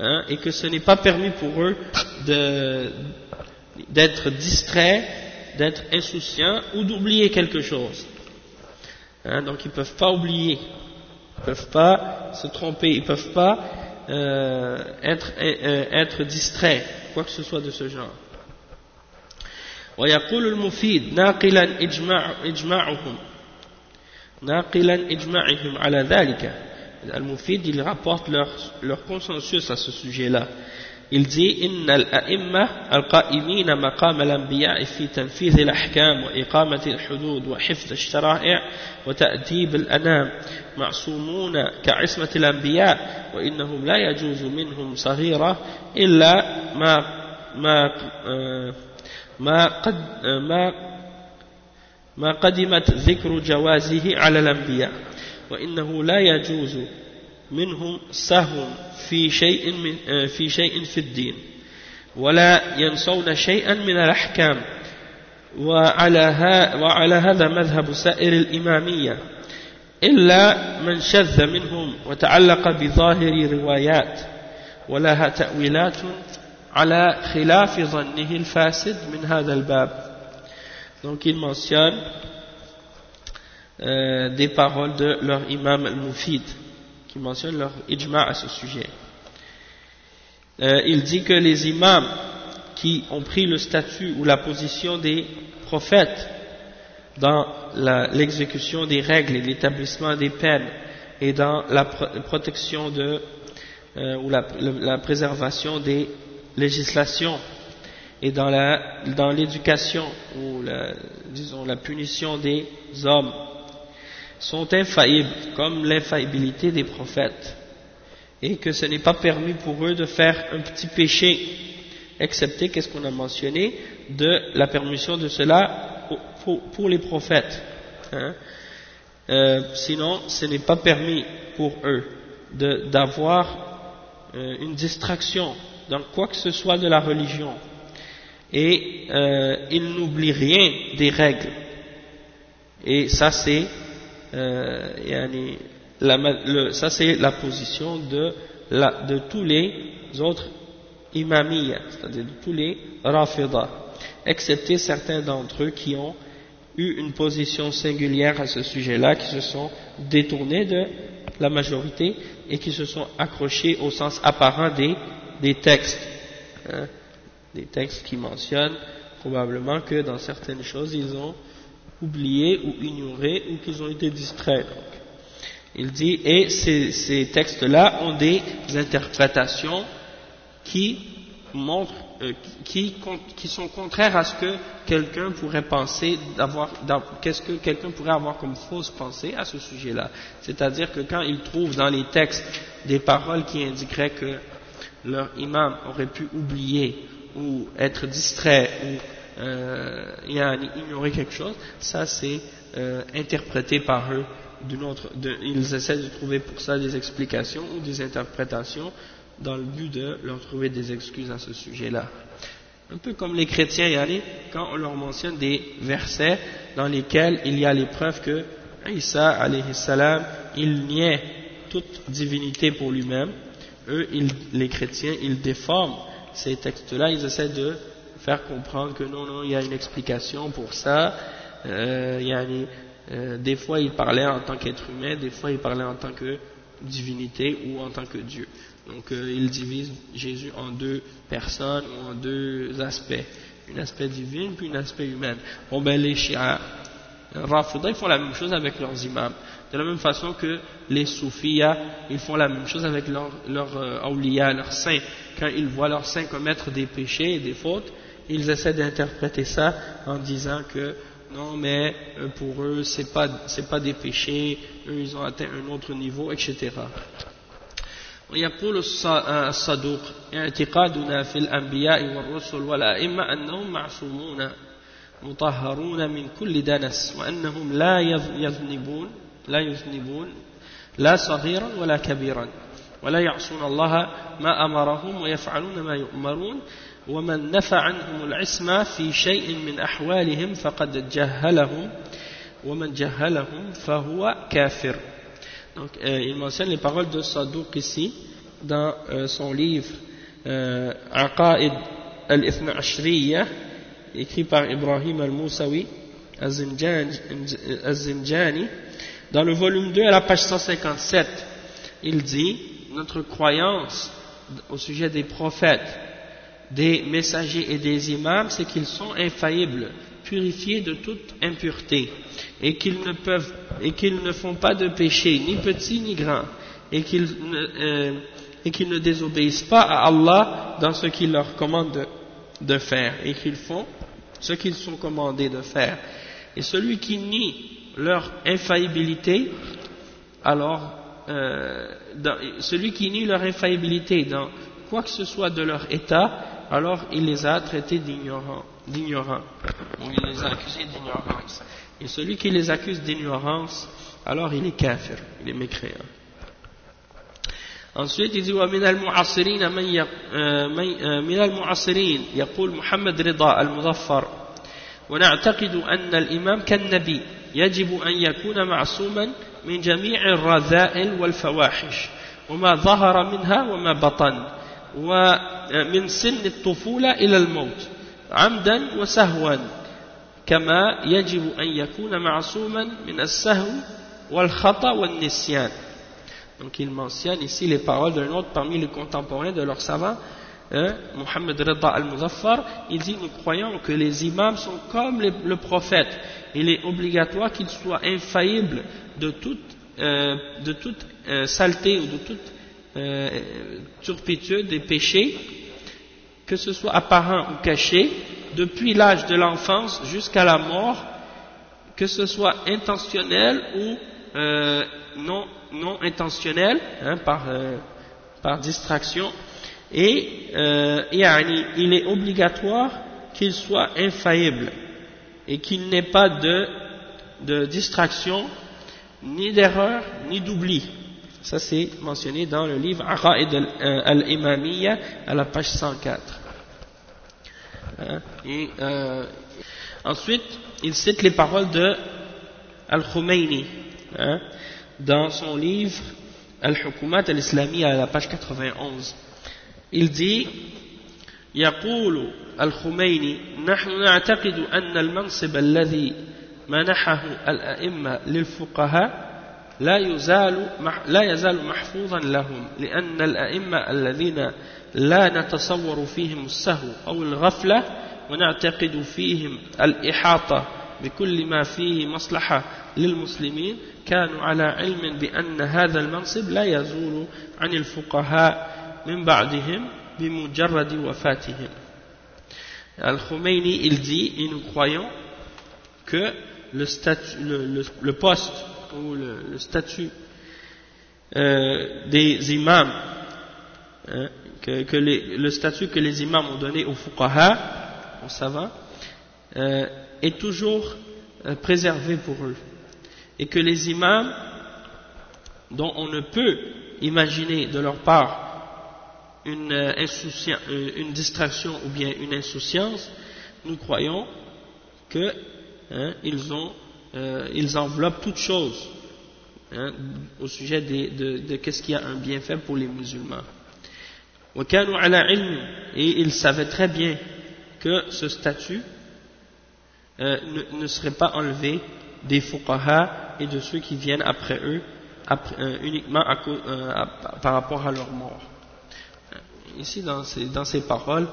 hein, et que ce n'est pas permis pour eux d'être distraits, d'être insouciants ou d'oublier quelque chose. Hein, donc ils ne peuvent pas oublier, ils ne peuvent pas se tromper, ils ne peuvent pas euh, euh, être distraits, quoi que ce soit de ce genre. ويقول المفيد ناقلا إجماع إجماعهم ناقلا إجماعهم على ذلك. المفيد il rapporte leur, leur consensus à ce sujet-là. Il dit إن الأئمة القائمين مقام الأنبياء في تنفيذ الأحكام وإقامة الحدود وحفظ الشرائع وتأديب الأنام معصومون كعصمة الأنبياء وإنهم لا يجوز منهم صغيرة إلا ما ما ما قد ما ما قدمت ذكر جوازه على الأنبياء وإنه لا يجوز منهم سهو في شيء من في شيء في الدين ولا ينسون شيئا من الأحكام وعلى, وعلى هذا مذهب سائر الإمامية إلا من شذ منهم وتعلق بظاهر روايات ولها تأويلات على خلاف ظنه الفاسد من هذا الباب Donc il mentionne euh, des paroles de leur imam al-Mufid qui mentionne leur ijma à ce sujet. Euh, il dit que les imams qui ont pris le statut ou la position des prophètes dans l'exécution des règles et l'établissement des peines et dans la protection de, euh, ou la, la, préservation des législations et dans l'éducation ou la, disons la punition des hommes sont infaillibles comme l'infaillibilité des prophètes et que ce n'est pas permis pour eux de faire un petit péché excepté qu'est-ce qu'on a mentionné de la permission de cela pour, les prophètes hein. euh, sinon ce n'est pas permis pour eux d'avoir euh, une distraction dans quoi que ce soit de la religion. Et euh, ils n'oublient rien des règles. Et ça c'est euh, ça c'est la position de, la, de tous les autres imamiyya, c'est-à-dire de tous les rafidah, excepté certains d'entre eux qui ont eu une position singulière à ce sujet-là, qui se sont détournés de la majorité et qui se sont accrochés au sens apparent des, des textes, hein, des textes qui mentionnent probablement que dans certaines choses ils ont oubliés ou ignorés ou qu'ils ont été distraits. Il dit, et ces, ces textes-là ont des interprétations qui montrent, euh, qui, qui, sont contraires à ce que quelqu'un pourrait penser d'avoir, qu'est-ce que quelqu'un pourrait avoir comme fausse pensée à ce sujet-là. C'est-à-dire que quand il trouve dans les textes des paroles qui indiqueraient que leur imam aurait pu oublier ou être distrait ou euh, ignorer quelque chose, ça c'est euh, interprété par eux autre. Ils essaient de trouver pour ça des explications ou des interprétations dans le but de leur trouver des excuses à ce sujet-là. Un peu comme les chrétiens, y quand on leur mentionne des versets dans lesquels il y a les preuves que Isa, alayhi salam, il niait toute divinité pour lui-même. Eux, les chrétiens, ils déforment ces textes-là, ils essaient de faire comprendre que non, non, il y a une explication pour ça. Euh, il y a euh, des fois, il parlait en tant qu'être humain, des fois, il parlait en tant que divinité ou en tant que Dieu. Donc, euh, il divise Jésus en deux personnes ou en deux aspects. Un aspect divin puis un aspect humain. Bon, ben, les chiens, Rafida, ils font la même chose avec leurs imams. De la même façon que les soufiyas, ils font la même chose avec leurs leur, euh, leurs saints. Quand ils voient leurs saints commettre des péchés et des fautes, ils essaient d'interpréter ça en disant que non mais euh, pour eux c'est pas c'est pas des péchés, eux ils ont atteint un autre niveau, etc. ويقول الصدوق اعتقادنا في الأنبياء والرسل والأئمة أنهم معصومون مطهرون من كل دنس وأنهم لا يذنبون لا يذنبون لا صغيرا ولا كبيرا ولا يعصون الله ما أمرهم ويفعلون ما يؤمرون ومن نفى عنهم العصمة في شيء من أحوالهم فقد جهلهم ومن جهلهم فهو كافر. Donc, euh, il mentionne les paroles de Sadouk ici, dans euh, son livre euh, Aqaid al-Ithna Ashriya, écrit par Ibrahim al-Moussawi, Az-Zinjani, dans le volume 2, à la page 157, il dit, notre croyance au sujet des prophètes, des messagers et des imams, c'est qu'ils sont infaillibles, purifiés de toute impureté, et qu'ils ne ne font pas de péché, ni petit ni grand, et qu'ils euh, et ne désobéissent pas à Allah dans ce qu'il leur commande de, faire et qu'ils font ce qu'ils sont commandés de faire. Et celui qui nie leur infaillibilité, alors euh, celui qui nie leur infaillibilité dans quoi que ce soit de leur état, alors il les a traités d'ignorants, d'ignorants, il les a accusés d'ignorance. Et celui qui les accuse d'ignorance, alors il est kafir, il est mécréant. Ensuite, il dit ومن المعاصرين من من المعاصرين يقول محمد رضا المظفر ونعتقد أن الإمام كالنبي يجب أن يكون معصوما من جميع الرذائل والفواحش وما ظهر منها وما بطن ومن سن الطفولة إلى الموت عمدا وسهوا كما يجب أن يكون معصوما من السهو والخطأ والنسيان Donc il mentionne ici les paroles d'un autre parmi les contemporains de leurs savants, hein, Mohammed Rida al-Muzaffar, il dit nous croyons que les imams sont comme le prophète. Il est obligatoire qu'ils soient infaillibles de toute, euh, euh, saleté ou de toute euh, turpitude des péchés, que ce soit apparent ou caché, depuis l'âge de l'enfance jusqu'à la mort, que ce soit intentionnel ou non, non intentionnel, hein, par, euh, par distraction, et euh, il est obligatoire qu'il soit infaillible et qu'il n'ait pas de, de distraction, ni d'erreur, ni d'oubli. Ça c'est mentionné dans le livre Aqa'id al-Imamiyya à la page 104. Hein, et, euh, ensuite, il cite les paroles de Al-Khumayni. Hein, dans son livre Al-Hukumat al-Islamiyya à la page 91. Il dit يقول الخميني نحن نعتقد أن المنصب الذي منحه الأئمة للفقهاء لا يزال لا يزال محفوظا لهم لأن الأئمة الذين لا نتصور فيهم السهو أو الغفلة ونعتقد فيهم الإحاطة بكل ما فيه مصلحة للمسلمين كانوا على علم بأن هذا المنصب لا يزول عن الفقهاء من بعدهم بمجرد وفاتهم Al-Khomeini, il dit, et nous croyons que le, statut, le, le, le poste ou le, le statut euh, des imams, hein, que, que les, le statut que les imams ont donné aux fuqaha, aux savants, euh, est toujours euh, préservé pour eux et que les imams, dont on ne peut imaginer de leur part une, euh, euh, une distraction ou bien une insouciance, nous croyons qu'ils hein, euh, enveloppent toute chose hein, au sujet de, qu'est-ce qui a un bienfait pour les musulmans. Et ils savaient très bien que ce statut ne, ne, serait pas enlevé des fuqaha de ceux qui viennent après eux euh, uniquement euh, par rapport à leur mort. Ici, dans ces, paroles,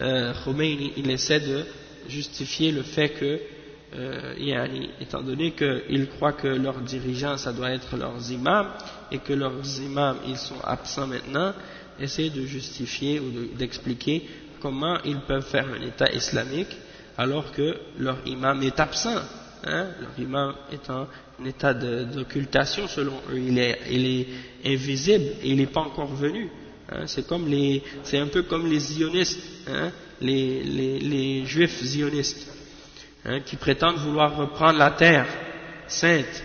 euh, Khomeini, essaie de justifier le fait que, euh, étant donné qu'ils croient que leurs dirigeants, ça doit être leurs imams, et que leurs imams, ils sont absents maintenant, essaie de justifier ou d'expliquer comment ils peuvent faire un État islamique alors que leur imam est absent hein, l'imam est en état d'occultation selon eux, il est, invisible et il n'est pas encore venu. Hein, c'est comme les, c'est un peu comme les zionistes, hein, les, les, juifs zionistes, hein, qui prétendent vouloir reprendre la terre sainte,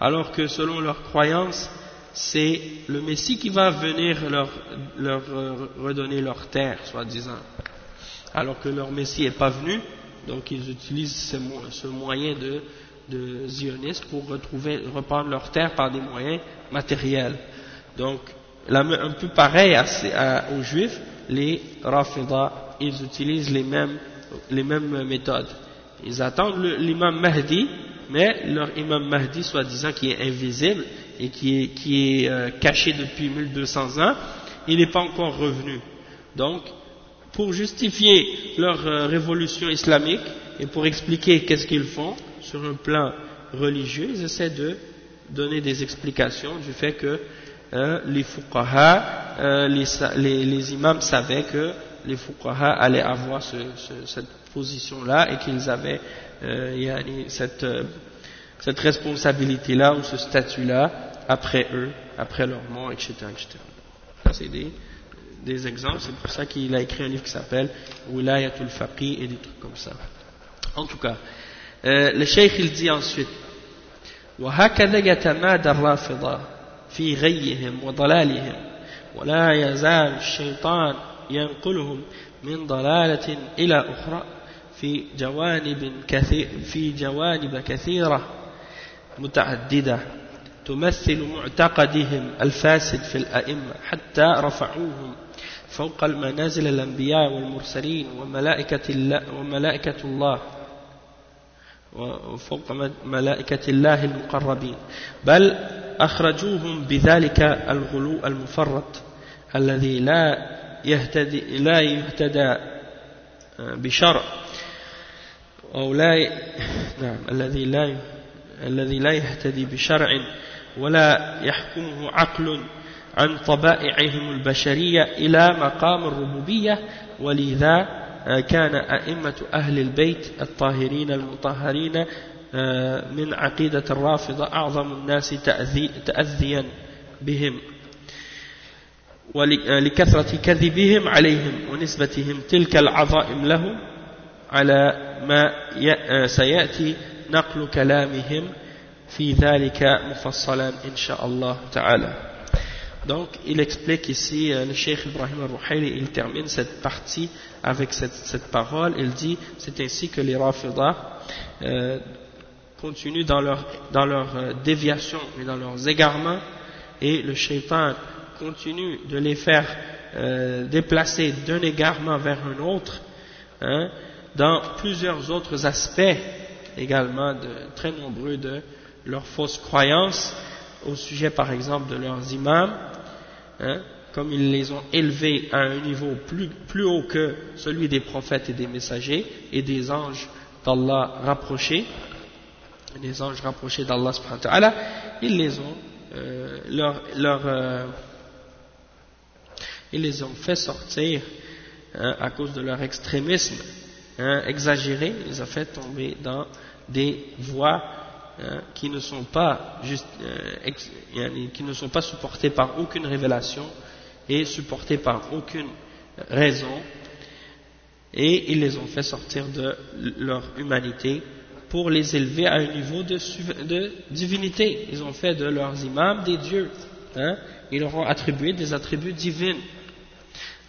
alors que selon leur croyance, c'est le Messie qui va venir leur, leur redonner leur terre, soi-disant. Alors que leur Messie n'est pas venu, donc ils utilisent ce, moyen de, de zionisme pour retrouver, reprendre leur terre par des moyens matériels. Donc, un peu pareil aux juifs, les Rafida, ils utilisent les mêmes, les mêmes méthodes. Ils attendent l'imam Mahdi, mais leur imam Mahdi, soi-disant qui est invisible et qui est, qui est euh, caché depuis 1200 ans, il n'est pas encore revenu. Donc, pour justifier leur euh, révolution islamique et pour expliquer qu'est-ce qu'ils font sur un plan religieux, ils essaient de donner des explications du fait que euh, les fuqaha, euh, les, imams savaient que les fuqaha allaient avoir ce, ce, cette position-là et qu'ils avaient euh, cette, euh, cette responsabilité-là ou ce statut-là après eux, après leur mort, etc. etc. C'est des, des exemples, c'est pour ça qu'il a écrit un livre qui s'appelle Wilayatul Faqih et des trucs comme ça. En tout cas, euh, le cheikh il dit ensuite وهكذا يتمادى الرافضة في غيهم وضلالهم ولا يزال الشيطان ينقلهم من ضلالة إلى أخرى في جوانب كثير في جوانب كثيرة متعددة تمثل معتقدهم الفاسد في الأئمة حتى رفعوهم فوق المنازل الأنبياء والمرسلين وملائكة الله, وملائكة الله. وفوق ملائكة الله المقربين. بل أخرجوهم بذلك الغلو المفرط الذي لا يهتدي لا يهتدى بشرع. أو لا نعم الذي لا الذي لا يهتدي بشرع ولا يحكمه عقل. عن طبائعهم البشرية إلى مقام الربوبية ولذا آه، كان أئمة أهل البيت الطاهرين المطهرين آه، من عقيدة الرافضة أعظم الناس تأذيا بهم ولكثرة كذبهم عليهم ونسبتهم تلك العظائم لهم على ما آه، سيأتي نقل كلامهم في ذلك مفصلا إن شاء الله تعالى. Donc, il explique ici, euh, le Cheikh Ibrahim al-Ruhayli, il termine cette partie avec cette, cette parole. Il dit, c'est ainsi que les Rafidah euh, continuent dans leur, dans leur euh, déviation et dans leurs égarements, et le shaitan continue de les faire euh, déplacer d'un égarement vers un autre, hein, dans plusieurs autres aspects également de, très nombreux de leurs fausses croyances au sujet par exemple de leurs imams Hein, comme ils les ont élevés à un niveau plus, haut que celui des prophètes et des messagers et des anges d'Allah rapprochés, des anges rapprochés d'Allah ils les ont euh, leur, euh, ils les ont fait sortir hein, à cause de leur extrémisme hein, exagéré, ils les ont fait tomber dans des voies Hein, qui ne sont pas euh, qui ne sont pas supportés par aucune révélation et supportés par aucune raison et ils les ont fait sortir de leur humanité pour les élever à un niveau de, divinité. Ils ont fait de leurs imams des dieux. Hein, ils leur ont attribué des attributs divins.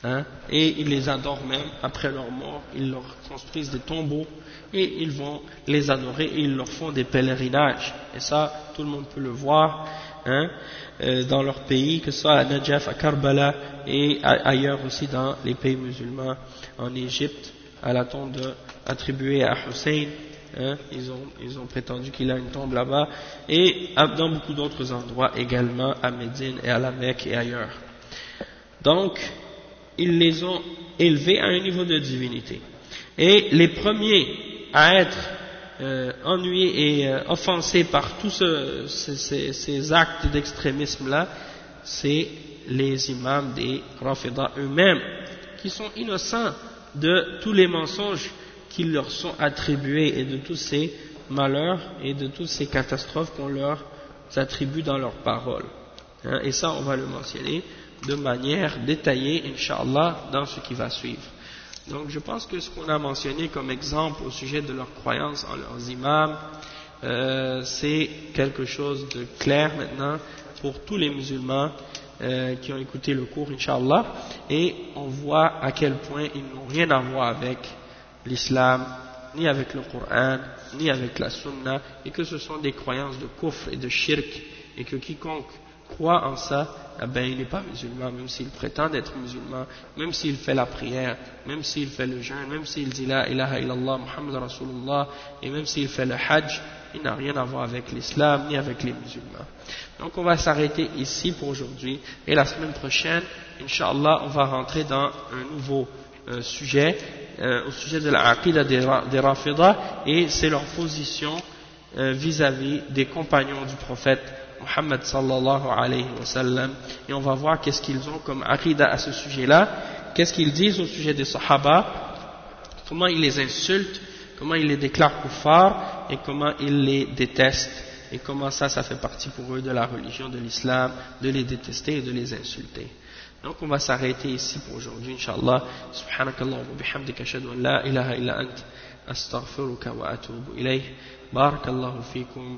Hein, et ils les adorent même après leur mort. Ils leur construisent des tombeaux et ils vont les adorer et ils leur font des pèlerinages. Et ça, tout le monde peut le voir hein, euh, dans leur pays, que ce soit à Najaf, à Karbala et ailleurs aussi dans les pays musulmans, en Égypte, à la tombe attribuée à Hussein. Hein, ils, ont, ils ont prétendu qu'il a une tombe là-bas, et dans beaucoup d'autres endroits également, à Médine et à la Mecque et ailleurs. Donc, ils les ont élevés à un niveau de divinité. Et les premiers à être euh, ennuyé et euh, offensé par tous ces, actes d'extrémisme-là, c'est les imams des Rafidah eux-mêmes, qui sont innocents de tous les mensonges qui leur sont attribués et de tous ces malheurs et de toutes ces catastrophes qu'on leur attribue dans leurs paroles. Hein, et ça, on va le mentionner de manière détaillée, Inch'Allah, dans ce qui va suivre. Donc je pense que ce qu'on a mentionné comme exemple au sujet de leur croyance en leurs imams, euh, c'est quelque chose de clair maintenant pour tous les musulmans euh, qui ont écouté le cours, Inch'Allah, et on voit à quel point ils n'ont rien à voir avec l'islam, ni avec le Coran, ni avec la Sunna, et que ce sont des croyances de kufr et de shirk, et que quiconque croit en ça, eh ben, il n'est pas musulman, même s'il prétend être musulman, même s'il fait la prière, même s'il fait le jeûne, même s'il dit la ilaha illallah Muhammad Rasulullah, et même s'il fait le hajj, il n'a rien à voir avec l'islam ni avec les musulmans. Donc on va s'arrêter ici pour aujourd'hui, et la semaine prochaine, Inch'Allah, on va rentrer dans un nouveau euh, sujet, euh, au sujet de la aqidah des, des Rafidah, et c'est leur position euh, vis-à-vis -vis des compagnons du prophète Muhammad sallallahu alayhi wa sallam et on va voir qu'est-ce qu'ils ont comme aqidah à ce sujet-là, qu'est-ce qu'ils disent au sujet des sahaba, comment ils les insultent, comment ils les déclarent kuffar et comment ils les détestent? Et comment ça, ça fait partie pour eux de la religion de l'islam, de les détester et de les insulter? Donc on va s'arrêter ici pour aujourd'hui, Inch'Allah. Subhanakallah wa bihamdika ashhadu la ilaha illa ant astaghfiruka wa atubu ilayh. Barakallahu fikum.